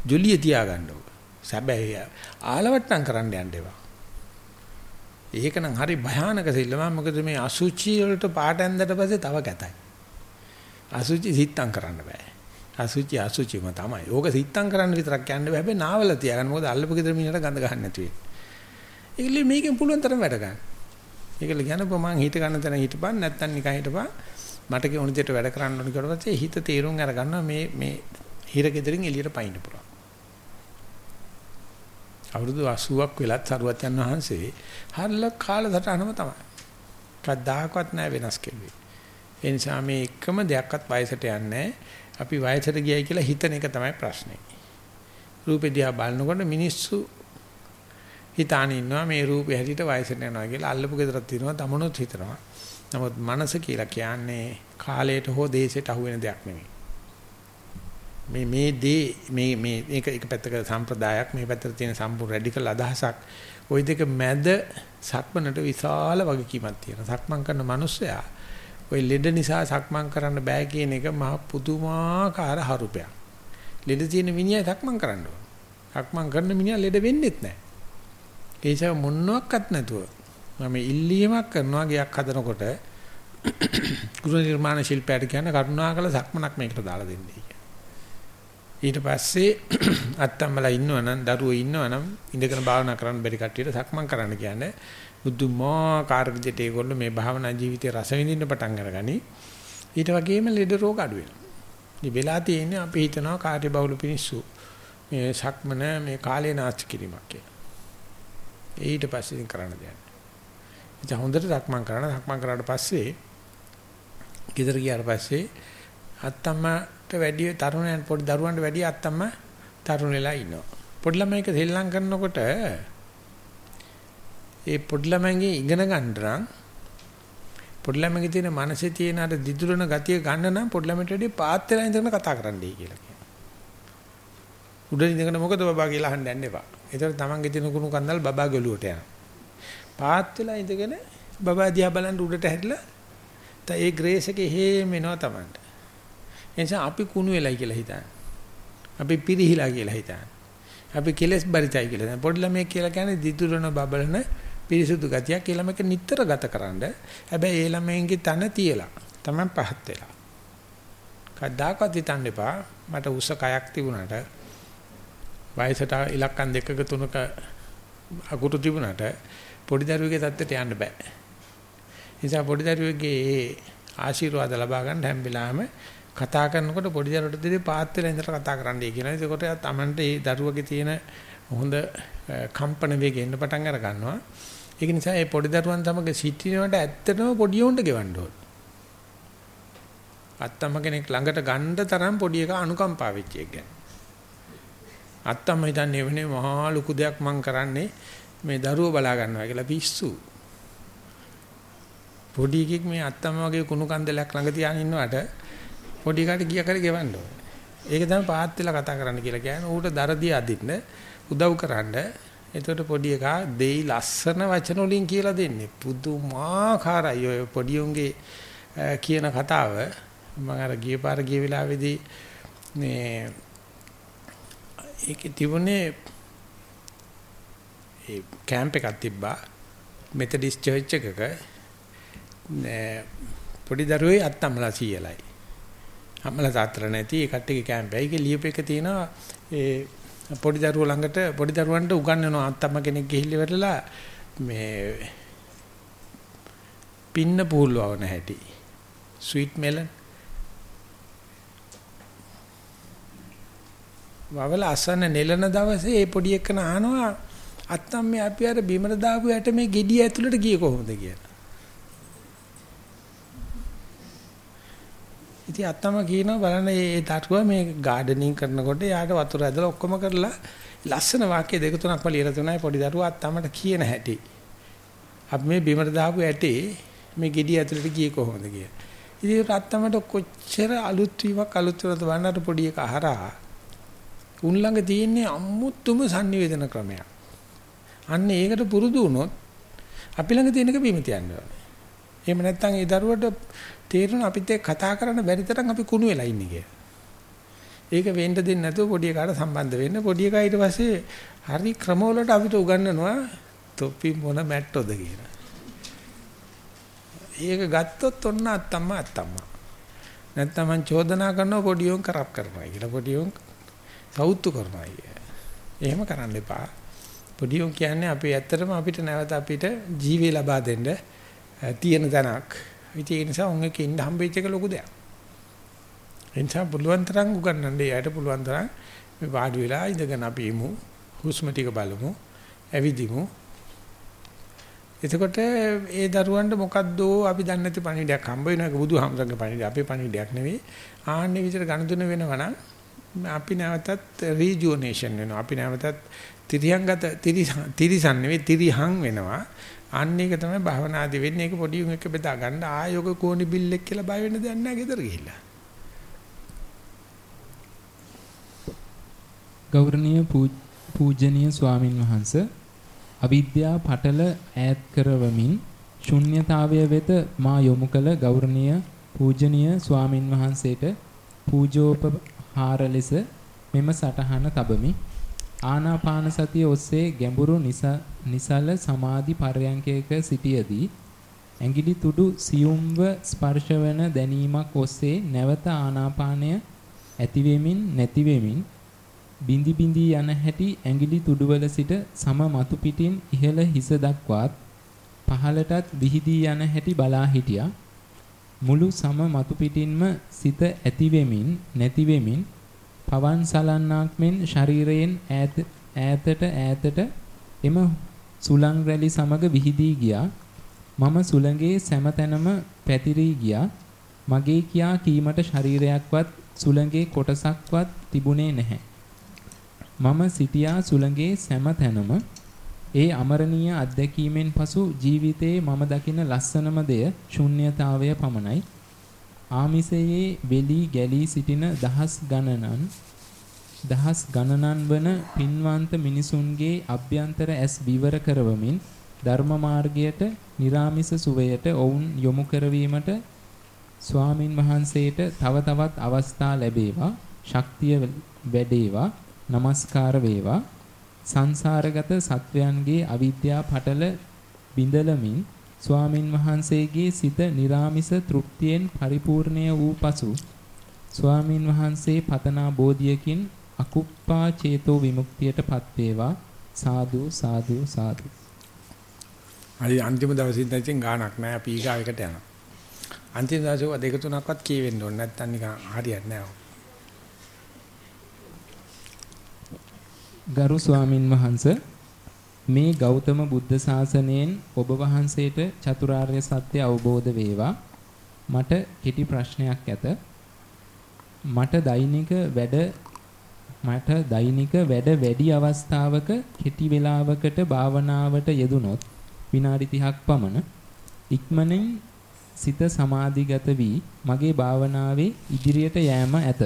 ජොලිය තියාගන්න ඕක. සැබෑ ආලවට්ටම් කරන්න යන්න එපා. ඒකනම් හරි භයානක සිල්ලම මොකද මේ අසුචි වලට පාට ඇඳලා පස්සේ තව කැතයි. අසුචි සිත්තම් කරන්න බෑ. අසුචි අසුචිම තමයි. ඕක සිත්තම් කරන්න විතරක් යන්න බෑ. හැබැයි නාවල තියාගන්න. මොකද අල්ලපු ගෙදර මිනිහට ගඳ ගන්න නැති වෙන්නේ. ඒකල මේකෙන් පුළුවන් තරම් වැඩ ගන්න. ඒකල කියනකො මං හිත ගන්න තැන හිටපන් නැත්තම් නිකන් හිටපන්. මට කියන විදිහට වැඩ කරන්න ඕන කියලා පස්සේ හිත තීරුම් අරගන්නවා මේ මේ හිර ගෙදරින් එළියට පයින්න පුළුවන්. අවුරුදු 80ක් වෙලත් සරුවත් යන වහන්සේ හරිල කාලසටහනම තමයි. කද්දාකවත් නැහැ වෙනස් කෙරුවේ. ඒ නිසා මේ එකම දෙයක්වත් වයසට යන්නේ අපි වයසට ගියයි කියලා හිතන එක තමයි ප්‍රශ්නේ. රූපෙ දිහා බලනකොට මිනිස්සු හිතාන ඉන්නවා මේ රූපේ හැටියට වයසට යනවා කියලා අල්ලපු ගෙදරක් තියෙනවා තමනුත් හිතනවා. නමුත් මනස කියලා කියන්නේ කාලයට හෝ දේශයට අහු වෙන දෙයක් නෙමෙයි. මේ මේ දේ මේ මේ එක එක පැත්තක සම්ප්‍රදායක් මේ පැත්තට තියෙන සම්පූර්ණ රැඩිකල් අදහසක් ওই දෙක මැද සක්මනට විශාල වගකීමක් තියෙනවා. සක්මන් කරන මිනිස්සයා ওই ලෙඩ නිසා සක්මන් කරන්න බෑ කියන එක මහ පුදුමාකාර හරුපයක්. ලෙඩ තියෙන මිනිහා සක්මන් කරන්න ඕන. සක්මන් කරන මිනිහා ලෙඩ වෙන්නෙත් නෑ. ඒ නිසා මොනවත් නැතුව මම ඉල්ලීමක් කරනවා ගයක් හදනකොට ගෘහ නිර්මාණ ශිල්පයට කියන කරුණාකර සක්මනක් මේකට දාලා දෙන්නේ ඊට පස්සේ අත්තම්මලා ඉන්නවනම් දරුවෝ ඉන්නවනම් ඉඳගෙන භාවනා කරන්න බැරි කට්ටියට සක්මන් කරන්න කියන්නේ බුදුමාකාර විදිහට ඒගොල්ලෝ මේ භාවනා ජීවිතේ රස විඳින්න පටන් අරගනි ඊට වගේම ලෙඩ රෝග අඩු වෙනවා. ඉතින් වෙලා තියෙන්නේ අපි හිතනවා කාර්ය බහුල පිනිස්සු මේ සක්මන මේ කාලේ නාස්ති කිරීමක් කියලා. ඊට පස්සේ ඉතින් කරන්න දෙයක්. ඉතින් හොඳට සක්මන් කරන සක්මන් කරාට පස්සේ ගෙදර ගියාට පස්සේ අත්තම්මට වැඩි තරුණයන් පොඩි දරුවන්ට වැඩි අත්තම්ම තරුණ වෙලා ඉන්නවා. පොඩි ළමයික සෙල්ලම් කරනකොට ඒ පොඩි ළමයින්ගේ ඉගෙන ගන්න නම් පොඩි ළමයිගේ තියෙන මනසේ තියෙන අර දිදුලන ගතිය ගන්න නම් පොඩි ළමයට වැඩි පාත් වෙලා ඉඳගෙන කතා කරන්නයි කියලා කියනවා. උඩ ඉඳගෙන මොකද බබා කියලා අහන්න යන්න එපා. ඒතර තමන්ගේ තියෙන කුණු කන්දල් බබා ගලුවට යනවා. පාත් වෙලා ඉඳගෙන බබා දිහා බලන් උඩට හැරිලා තේ ඒ ග්‍රේස් එකේ හේම එනවා තමන්ට. එනිසා අපි කුණු වෙලයි කියලා හිතන්නේ. අපි පිරිහිලා කියලා හිතන්නේ. අපි කෙලස් බරිතයි කියලා හිතන්නේ. පොඩි ළමයෙක් කියලා කියන්නේ දිදුලන බබලන පිරිසුදු ගතියක් ඒ ළමක නිතර ගතකරනද හැබැයි ඒ ළමයින්ගේ තන තියලා තමයි පහත් වෙලා. කද්දාකත් හිතන්න එපා මට උස කයක් තිබුණාට වයසට ඉලක්කම් දෙකක තුනක අකුරු තිබුණාට පොඩි දරුවෙකුගේ තත්ත්වයට යන්න බෑ. නිසා පොඩි දරුවෙකුගේ ඒ ආශිර්වාද ලබා ගන්න හැම වෙලාවෙම කතා කරනකොට පොඩි දරුවට දෙවි පාත් වෙලා ඉඳලා කතා කරන්නයි කියනවා. ඒකට තමන්ට ඒ දරුවගේ තියෙන හොඳ කම්පන වේගය එන්න පටන් අර ගන්නවා. ඒක නිසා මේ පොඩි දරුවන් සමග සිටිනවට ඇත්තටම පොඩි උන්ට ගෙවන්න ඕන. අත්තම්ම කෙනෙක් ළඟට ගන්න තරම් පොඩි එක අනුකම්පා වෙච්ච එක ගැන. අත්තම්ම හිතන්නේ වෙන්නේ මහා ලොකු දෙයක් මං කරන්නේ මේ දරුවෝ බලා ගන්නවා කියලා පිස්සු. පොඩි එකෙක් මේ අත්තම වගේ කුණු කන්දලයක් ළඟ තියාගෙන ඉන්නවට පොඩි එකාට ගිය කරේ ගෙවන්න ඕනේ. ඒක තමයි පාත් වෙලා කතා කරන්න කියලා කියන්නේ. ඌට දරදී අදින්න උදව් කරන්න. එතකොට පොඩි එකා දෙයි ලස්සන වචන වලින් කියලා දෙන්නේ. පුදුමාකාරයි ඔය පොඩි උන්ගේ කියන කතාව. මම අර ගිය පාර ගිය වෙලාවේදී මේ ඒකේ තිබුණේ ඒ කැම්ප් එකක් තිබ්බා මෙතඩිස් චර්ච් එකක පොඩි දරුවේ අත්තම්ලා සීයලයි. අම්මලා තාත්තලා නැති ඒ කට්ටියගේ කැම්ප් එකේ ලියපෙක තියෙනවා ඒ පොඩි දරුවෝ ළඟට පොඩි දරුවන්ට උගන්වනවා අත්තම්ම කෙනෙක් ගිහිල්ලා ඉවරලා මේ පින්න පුහුල්වවන හැටි. ස්වීට් මෙලන් වවල අසන්න නෙලන දවසේ ඒ පොඩි එකන අහනවා අත්තම් මේ අපි අර බිමර දාපු යට මේ gediy ඇතුළට ගියේ කොහොමද කියලා. ඉතින් අත්තම කියනවා බලන්න මේ දරුවා මේ ගාඩනින් කරනකොට යාට වතුර ඇදලා ඔක්කොම කරලා ලස්සන වාක්‍ය දෙක තුනක්ම ලියලා තුනයි පොඩි දරුවා අත්තමට කියන හැටි. අපි මේ බිමර දාපු ඇටේ මේ gediy ඇතුළට ගියේ කොහොමද කියලා. ඉතින් අත්තමට කොච්චර අලුත් වීමක් අලුත් වෙනවද බලන්නට පොඩි එක අහරා උන් ළඟ තියෙන්නේ අමුතුම sannivedana ක්‍රමයක්. අන්න ඒකට පුරුදු වුණොත් අපි ළඟ තියෙනක බිම තියන්න ඕනේ. එහෙම නැත්නම් ඒ දරුවට තේරෙන අපිත් එක්ක කතා කරන්න බැරි තරම් අපි කුණු වෙලා ඉන්නේ කියලා. ඒක වෙන්න දෙන්නේ නැතුව පොඩි එකාට සම්බන්ධ වෙන්න පොඩි එකා ඊට පස්සේ හරි ක්‍රමවලට අපිට උගන්වනවා තොපි මොන මැට්ටොද කියලා. ඒක ගත්තොත් ඔන්න අත්තම්මා අත්තම්මා. නැත්නම් මං චෝදනා කරනවා පොඩි උන් කරප් කරනවා කියලා පොඩි උන් සෞතු කරනවා කිය. එහෙම කරන්න එපා. පොඩි උන් කියන්නේ අපි ඇත්තටම අපිට නැවත අපිට ජීවේ ලබා දෙන්න තියෙන තැනක්. ඉතින් ඒ නිසා උන් එක ඉන්න හම්බෙච්ච එක ලොකු දෙයක්. ඒ නිසා පුළුවන් තරම් උගන්නන්න එයාට පුළුවන් තරම් මේ වාඩි වෙලා ඉඳගෙන අපි ඉමු. හුස්ම ටික බලමු. ඇවිදිමු. එතකොට ඒ දරුවන්ට මොකද්ද අපි දන්නේ නැති පණිඩයක් හම්බ වෙනවා. ඒක බුදුහාමරගේ පණිඩය. අපේ පණිඩයක් නෙවෙයි. ආන්නේ විදිහට ගණතුන වෙනවා නම් අපි නැවතත් රීජුවනේෂන් වෙනවා. අපි නැවතත් තිරියංගත තිරිසන් නෙවෙයි තිරිහං වෙනවා. අන්න ඒක තමයි භවනාදී වෙන්නේ. ඒක පොඩි උන් එක්ක බෙදා ගන්න ආයෝග කෝණි බිල් එක කියලා බය වෙන්න දෙයක් නැහැ ගෙදර ගිහිල්ලා. ගෞරවනීය පූජනීය ස්වාමින් වහන්සේ අවිද්‍යා පටල ඈත් කරවමින් ශුන්්‍යතාවය වෙත මා යොමු කළ ගෞරවනීය පූජනීය ස්වාමින් වහන්සේට පූජෝපහාර ලෙස මෙම සටහන තබමි. ආනාපාන සතිය ඔස්සේ ගැඹුරු නිසල සමාධි පරයන්කයක සිටියේදී ඇඟිලි තුඩු සියුම්ව ස්පර්ශවන දැනීමක් ඔස්සේ නැවත ආනාපානය ඇතිවෙමින් නැතිවෙමින් බිඳි බිඳි යන හැටි ඇඟිලි තුඩුවල සිට සම මතු පිටින් ඉහළ හිස දක්වාත් පහළටත් විහිදී යන හැටි බලා හිටියා. මුළු සම මතු පිටින්ම සිත ඇති වෙමින් නැති වෙමින් පවන් සලන්නාක් මෙන් ශරීරයෙන් ඈත ඈතට ඈතට එම සුලං රැලි සමග විහිදී ගියා. මම සුළඟේ සෑමතැනම පැතිරී ගියා. මගේ කියා කීමට ශරීරයක්වත් සුළඟේ කොටසක්වත් තිබුණේ නැහැ. මම සිටියා සුළඟේ සෑම තැනම ඒ අමරණීය අත්දැකීමෙන් පසු ජීවිතයේ මම දකින ලස්සනම දෙය ශුන්්‍යතාවය පමණයි. ආමිසයේ වෙලී ගැලී සිටින දහස් ගණනන් දහස් ගණනන් වන පින්වන්ත මිනිසුන්ගේ අභ්‍යන්තර ඇස් විවර කරවමින් ධර්ම මාර්ගයට निराமிස සුවයට ඔවුන් යොමු කරවීමට ස්වාමින් වහන්සේට තව තවත් අවස්ථා ලැබේවා ශක්තිය වැඩේවා নমස්කාර වේවා. සංසාරගත සත්වයන්ගේ අවිද්‍යා පටල බිඳලමින් ස්වාමින් වහන්සේගේ සිත निराமிස තෘප්තියෙන් පරිපූර්ණය වූ පසු ස්වාමින් වහන්සේ පතනා බෝධියකින් අකුප්පා චේතෝ විමුක්තියටපත් වේවා සාදු සාදු සාදු. අයි අන්තිම දවසේ ඉඳන් ගානක් නෑ අපි ඊගාවකට යනවා. අන්තිම දවසේ දෙක තුනක්වත් කියවෙන්න ඕනේ නැත්නම් නිකන් හරියන්නේ නෑ. ගරු ස්වාමින් වහන්සේ මේ ගෞතම බුද්ධ ශාසනයෙන් ඔබ වහන්සේට චතුරාර්ය සත්‍ය අවබෝධ වේවා මට කෙටි ප්‍රශ්නයක් ඇත මට දෛනික වැඩ මට දෛනික වැඩ වැඩි අවස්ථාවක කෙටි වේලාවකට භාවනාවට යෙදුනොත් විනාඩි 30ක් පමණ ඉක්මනින් සිත සමාධිගත වී මගේ භාවනාවේ ඉදිරියට යෑම ඇත.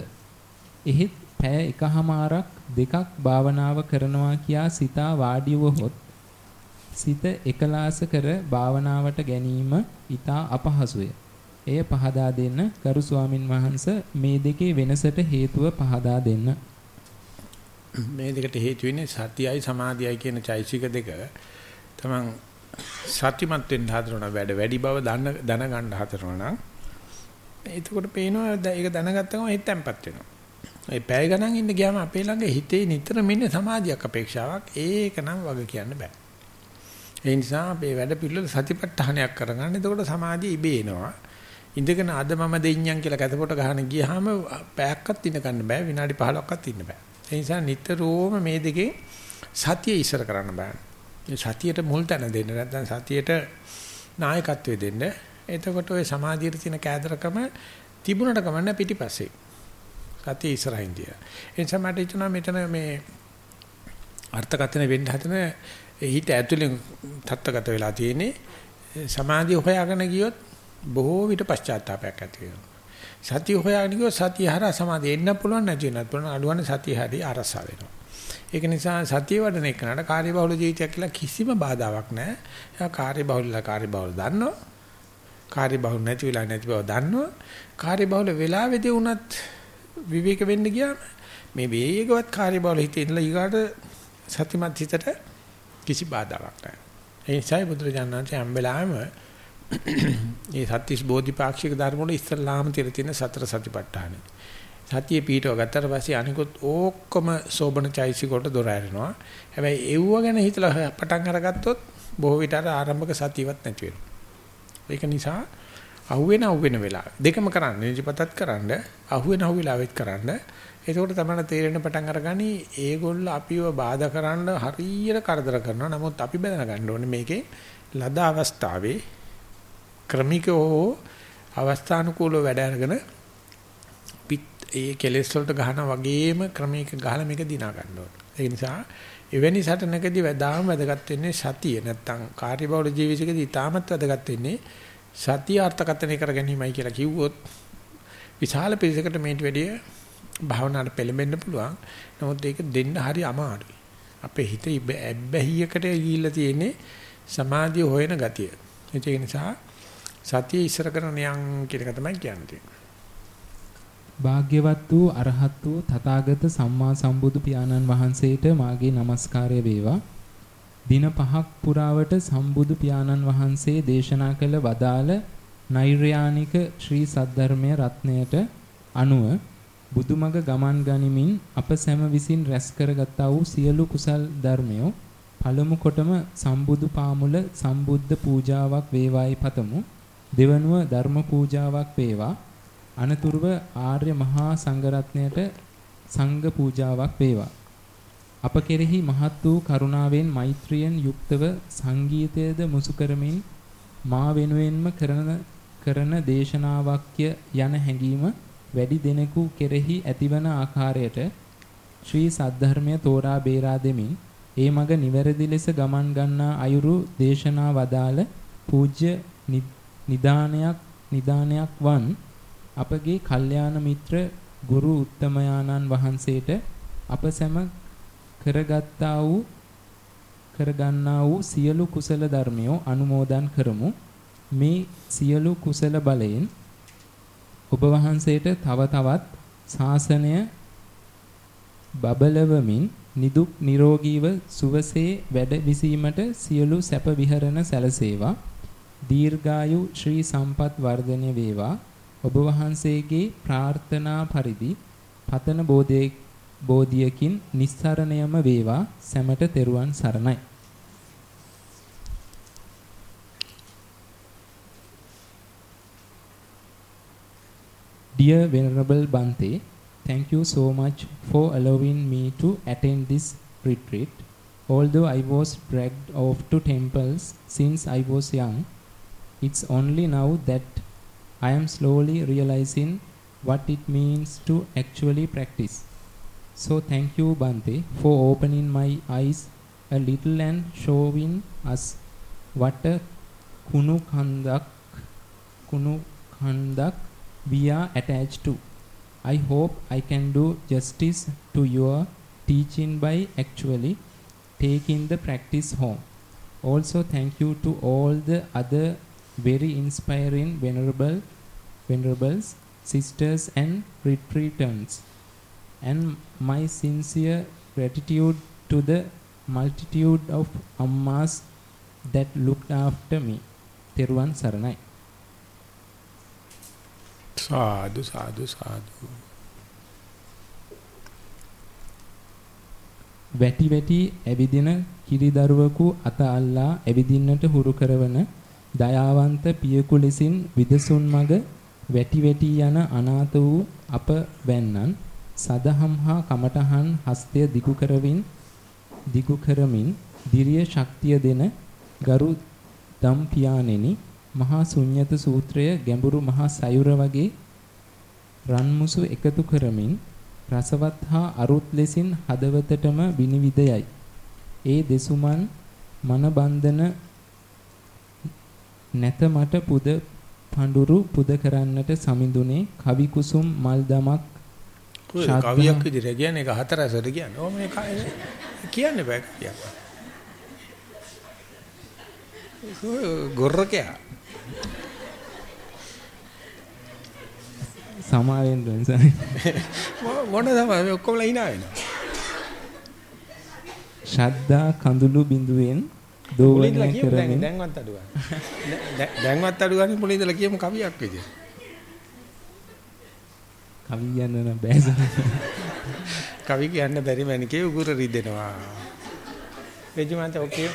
එහෙත් පැය එකහමාරක් දෙකක් භාවනාව කරනවා කියා සිතා වාඩි වුවහොත් සිත එකලාස කර භාවනාවට ගැනීම ඊටා අපහසුය. එය පහදා දෙන්න ගරු ස්වාමින් වහන්සේ මේ දෙකේ වෙනසට හේතුව පහදා දෙන්න. මේ දෙකට හේතු වෙන්නේ සතියයි සමාධියයි කියන චෛසික දෙක. තමන් සත්‍යමත් වෙන්න හදනවා වැඩ වැඩි බව දන්න දැනගන්න හදනවා නම් එතකොට පේනවා ඒක දැනගත්ත ගමන් හිත තැම්පත් වෙනවා. ඒ පැය ගණන් ඉන්න ගියාම අපේ ළඟ හිතේ නිතරම ඉන්නේ සමාධියක් අපේක්ෂාවක් ඒක නම් වග කියන්න බෑ. ඒ නිසා අපේ වැඩ පිළිවෙල සතිපට්ඨානයක් කරගන්න. එතකොට සමාධිය ඉබේ එනවා. ඉඳගෙන අද මම දෙඤ්ඤම් කියලා කැතපොට ගහන ගියාම පැයක්වත් ඉන්න ගන්න බෑ විනාඩි 15ක්වත් ඉන්න බෑ. ඒ නිසා නිතරම මේ දෙකේ සතිය ඉස්සර කරන්න බෑ. සතියට මුල් තැන දෙන්න නැත්නම් සතියට නායකත්වය දෙන්න. එතකොට ওই සමාධියට තියෙන කෑදරකම තිබුණට කමන්න පිටිපස්සේ. සතිය ඉස්සරහින් තියලා. ඒ නිසා මට හිතුණා මෙතන මේ අර්ථකථන වෙන්න හදන හිත ඇතුලෙන් තත්ත්වගත වෙලා තියෙන්නේ සමාධිය හොයාගෙන ගියොත් බොහෝ විට පශ්චාත්තාවයක් ඇති වෙනවා. සතිය හොයාගෙන ගියොත් සතිය හරහා සමාධිය එන්න පුළුවන් නැති වෙනත් පුළුවන් අඩුවන්නේ සතිය හරි අරසා වෙනවා. ඒක නිසා සතිය වඩන එකනට කාර්යබහුල ජීවිතයක් කියලා කිසිම බාධාවක් නැහැ. එයා කාර්යබහුලලා කාර්යබහුල දන්නවා. කාර්යබහුල නැති වෙලා නැති බව දන්නවා. කාර්යබහුල වෙලාවෙදී වුණත් විවේක වෙන්න ගියාම මේ වේගවත් කාර්යබහුල හිතේ ඉඳලා ඊගාට සතිමත් හිතට කිසි බාධාවක් නැහැ. ඒ නිසා බුදුරජාණන් වහන්සේ හැම වෙලාවෙම මේ සත්‍තිස් බෝධිපාක්ෂික ධර්ම වල ඉස්සල්ලාම තිර තියෙන සතර සතිපට්ඨානෙ. සතිය පීඨව ගත්තට පස්සේ අනිකුත් ඕක්කොම සෝබන චෛසික වලට දොර ඇරෙනවා. හැබැයි එව්ව ගැන හිතලා පටන් අරගත්තොත් බොහෝ විට අර ආරම්භක සතියවත් නැති වෙනවා. ඒක නිසා අහුවෙන අහුවෙන වෙලාව. දෙකම කරන්න නිජපතත් කරන්න අහුවෙන අහුවෙලාවෙත් කරන්න. එතකොට තමයි තේරෙන පටන් අරගනි ඒගොල්ල අපිව බාධා කරන්න හරියට කරදර කරනවා. නමුත් අපි බඳන ගන්න ඕනේ මේකේ ලද අවස්ථාවේ ක්‍රමිකව අවස්ථානුකූලව වැඩ අරගෙන ඒ කෙලෙස් වලට ගහනා වගේම ක්‍රමයක ගහලා මේක දිනා ගන්න ඕනේ. ඒ නිසා එවැනි සටනකදී වදාම වැදගත් වෙන්නේ සතිය. නැත්තම් කාර්යබහුල ජීවිතයකදී තාමත් වැදගත් වෙන්නේ සතිය අර්ථකථනය කර ගැනීමයි කියලා කිව්වොත් විශාල පිරිසකට මේට වැඩිය භාවනාවට පෙළඹෙන්න පුළුවන්. නමුත් ඒක දෙන්න හරි අමාරුයි. අපේ හිත ඇබ්බැහියකට ගිහිල්ලා තියෙන්නේ සමාධිය හොයන ගතිය. ඒක නිසා සතිය ඉස්සර කරන යම් කියන එක තමයි කියන්නේ. භාග්‍යවත් වූ අරහත් වූ තථාගත සම්මා සම්බුදු පියාණන් වහන්සේට මාගේ নমස්කාරය වේවා. දින පහක් පුරාවට සම්බුදු පියාණන් වහන්සේ දේශනා කළ වදාළ නෛර්යානික ශ්‍රී සද්ධර්මය රත්නයට අනුව බුදුමග ගමන් ගනිමින් අප සැම විසින් රැස් කරගත්තා වූ සියලු කුසල් ධර්මය පළමු කොටම සම්බුදු පාමුල සම්බුද්ධ පූජාවක් වේවායි පතමු. දෙවනුව ධර්ම පූජාවක් වේවා. අනතුරුව ආර්ය මහා සංඝරත්නයට සංඝ පූජාවක් වේවා. අප කෙරෙහි මහත් වූ කරුණාවෙන් මෛත්‍රියෙන් යුක්තව සංගීතයේද මුසු කරමින් මා වෙනුවෙන්ම කරන කරන දේශනාවක්ය යන හැඟීම වැඩි දෙනෙකු කෙරෙහි ඇතිවන ආකාරයට ශ්‍රී සද්ධර්මය තෝරා බේරා දෙමින් ඒ මග නිවැරදි ලෙස ගමන් ගන්නා අයුරු දේශනා වදාළ පූජ්‍ය නිදානයක් නිදානයක් වන් අපගේ කල්යාණ මිත්‍ර ගුරු උත්තමයාණන් වහන්සේට අප සැම කරගත්තා වූ කරගන්නා වූ සියලු කුසල ධර්මයෝ අනුමෝදන් කරමු. මේ සියලු කුසල බලයෙන් ඔබ වහන්සේට තව තවත් ශාසනය බබලවමින් නිදුක් නිරෝගීව සුවසේ වැඩ විසීමට සියලු සැප විහරණ සැලසේවා. දීර්ඝායු ශ්‍රී සම්පත් වර්ධනය වේවා. ඔබ වහන්සේගේ ප්‍රාර්ථනා පරිදි පතන බෝධේ බෝධියකින් නිස්සරණයම වේවා සැමට තෙරුවන් සරණයි. Dear Venerable Bante, thank you so much for allowing me to attend this retreat. Although I was dragged off to temples since I was young, it's only now that I am slowly realizing what it means to actually practice. So thank you Bante for opening my eyes a little and showing us what a kunu kandak we are attached to. I hope I can do justice to your teaching by actually taking the practice home. Also thank you to all the other very inspiring venerable venerables sisters and retreatants and my sincere gratitude to the multitude of ammas that looked after me. තෙරුවන් සරණයි. සාදු සාදු සාදු. වැටි වැටි ඇවිදින කිරිදරුවෙකු අත අල්ලා ඇවිදින්නට හුරු කරවන දයාවන්ත පියෙකු ලෙසින් විදසුන් මග වැටි වැටි යන අනාථ වූ අප වැන්නන් සදහම් හා කමඨහන් හස්තය දිගු කරමින් දිගු කරමින් දිරිය ශක්තිය දෙන ගරු දම් පියාණෙනි මහා ශුන්්‍යත සූත්‍රය ගැඹුරු මහා සයුර වගේ රන්මුසු එකතු කරමින් රසවත් හා අරුත් ලෙසින් හදවතටම විනිවිදයයි. ඒ දෙසුමන් මන බන්ධන නැත මට පුද පඳුරු පුද කරන්නට සමිඳුනේ කවි කුසුම් මල් දමක් කවියක් විදිහට කියන්නේ ඒක හතරසට කියන්නේ. ඕම මේ කියන්න බෑ කියක්. ගොර්රකයා. සමාවෙන් දුන්සයි. මොන තමයි ඔක්කොම hina වෙනවා. ශ්‍රද්ධා කඳුළු බිඳුවෙන් දෝවනය කරමින් දැන්වත් අඩු ගන්න. දැන්වත් අඩු ගන්න මුලින් ඉඳලා කියමු කවියක් විදියට. කවි කියන්න නම් බෑ කවි කියන්න බැරි මැනිකේ උගුර රිදෙනවා. රජිමන්ත ඔකේ.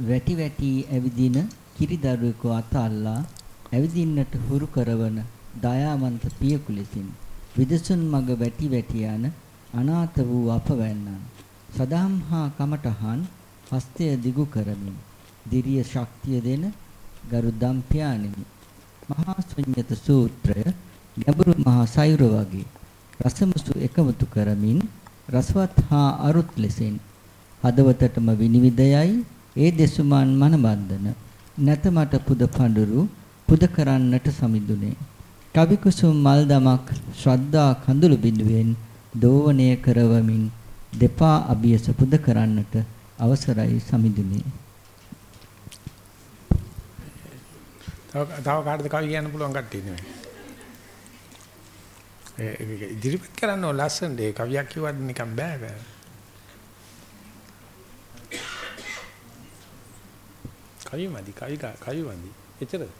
වැටි වැටි ඇවිදින කිරිදරුවෙකු අත අල්ලා ඇවිදින්නට හුරු කරවන දයාවන්ත පියෙකු ලෙසින් විදසුන් මග වැටි වැටි යන අනාථ වූ අපවැන්නන් සදාම් හා කමටහන් හස්තය දිගු කරමින් දිරිය ශක්තිය දෙන ගරු දම්පියාණෙනි මහා ශුන්්‍යත සූත්‍රය ගැඹුරු මහා සයුර වගේ රසමුසු එකමුතු කරමින් රසවත් හා අරුත් ලෙසින් හදවතටම විනිවිදයයි ඒ දෙසුමන් මනබන්ධන නැත මට පුද පඳුරු පුද කරන්නට සමිඳුනේ කවි කුසුම් මල් දමක් ශ්‍රද්ධා කඳුළු බිඳුවෙන් දෝවණය කරවමින් දෙපා අභියස පුද කරන්නට අවසරයි සමිඳුනේ තව තව කාටද කවි කියන්න පුළුවන් කට්ටිය නෙමෙයි. ඒ ඉදිරිපත් කරන්න ඕන ලස්සන දේ කවියක් කිව්වට නිකන් බෑ බෑ. කවි මදි කවි කවි මදි. එච්චරද?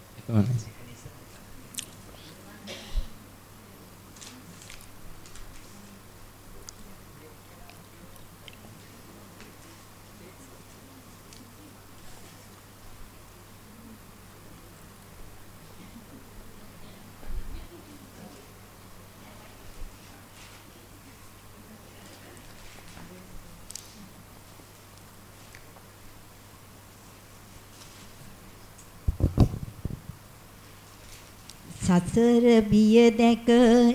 සසර බිය දැක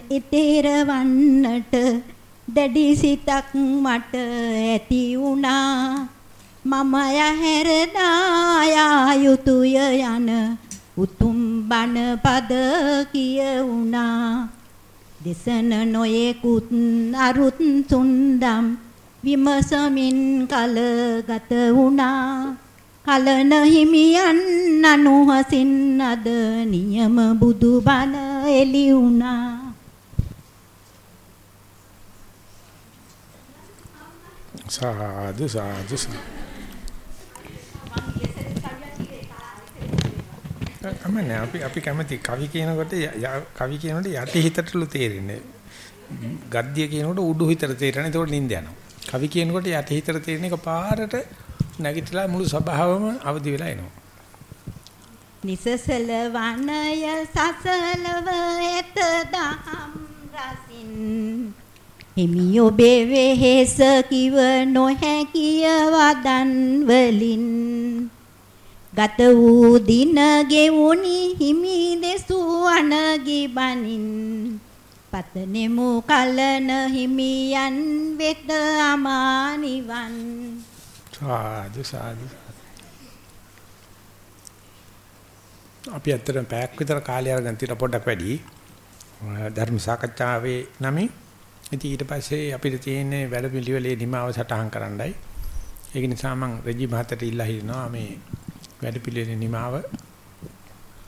ඊතරවන්නට දැඩි සිතක් මට ඇති වුණා. මම යහැරදා යුතුය යන උතුම් බණ පද කියුණා. දෙසන නොයෙකුත් අරුත් සුන්දම් විමසමින් කල ගත වුණා. කලන හිමියන් අනුහසින් අද නියම බුදු බණ එළි වුණා සාදු සාදු. අමනේ අපි අපි කැමති කවි කියනකොට කවි කියනකොට යටි හිතටලු තේරෙන්නේ. ගද්දිය කියනකොට උඩු හිතට තේරෙන්නේ ඒකට නිින්ද යනවා. කවි කියනකොට යටි හිතට තේරෙන එක පාරට නැගිටලා මුළු සභාවම අවදි වෙලා එනවා. නිසසල වනය සසලව එත දහම් රසින්. හිමි ඔබේ වෙහෙස කිව නොහැකිය වදන් වලින්. ගත වූ දින ගෙවුනි හිමි දෙසු අනගි බනින්. පතනෙමු කලන හිමියන් වෙත අමානිවන් සාදු සාදු. අපි ඇත්තටම පැයක් විතර කාලය අරගෙන තියලා පොඩ්ඩක් වැඩි. ධර්ම සාකච්ඡාවේ නමින්. ඉතින් ඊට පස්සේ අපිට තියෙන්නේ වැඩ පිළිවෙලේ නිමාව සටහන් කරන්නයි. ඒක නිසා මම රජි මහත්තයට ඉල්ලා හිටිනවා මේ වැඩ පිළිවෙලේ නිමාව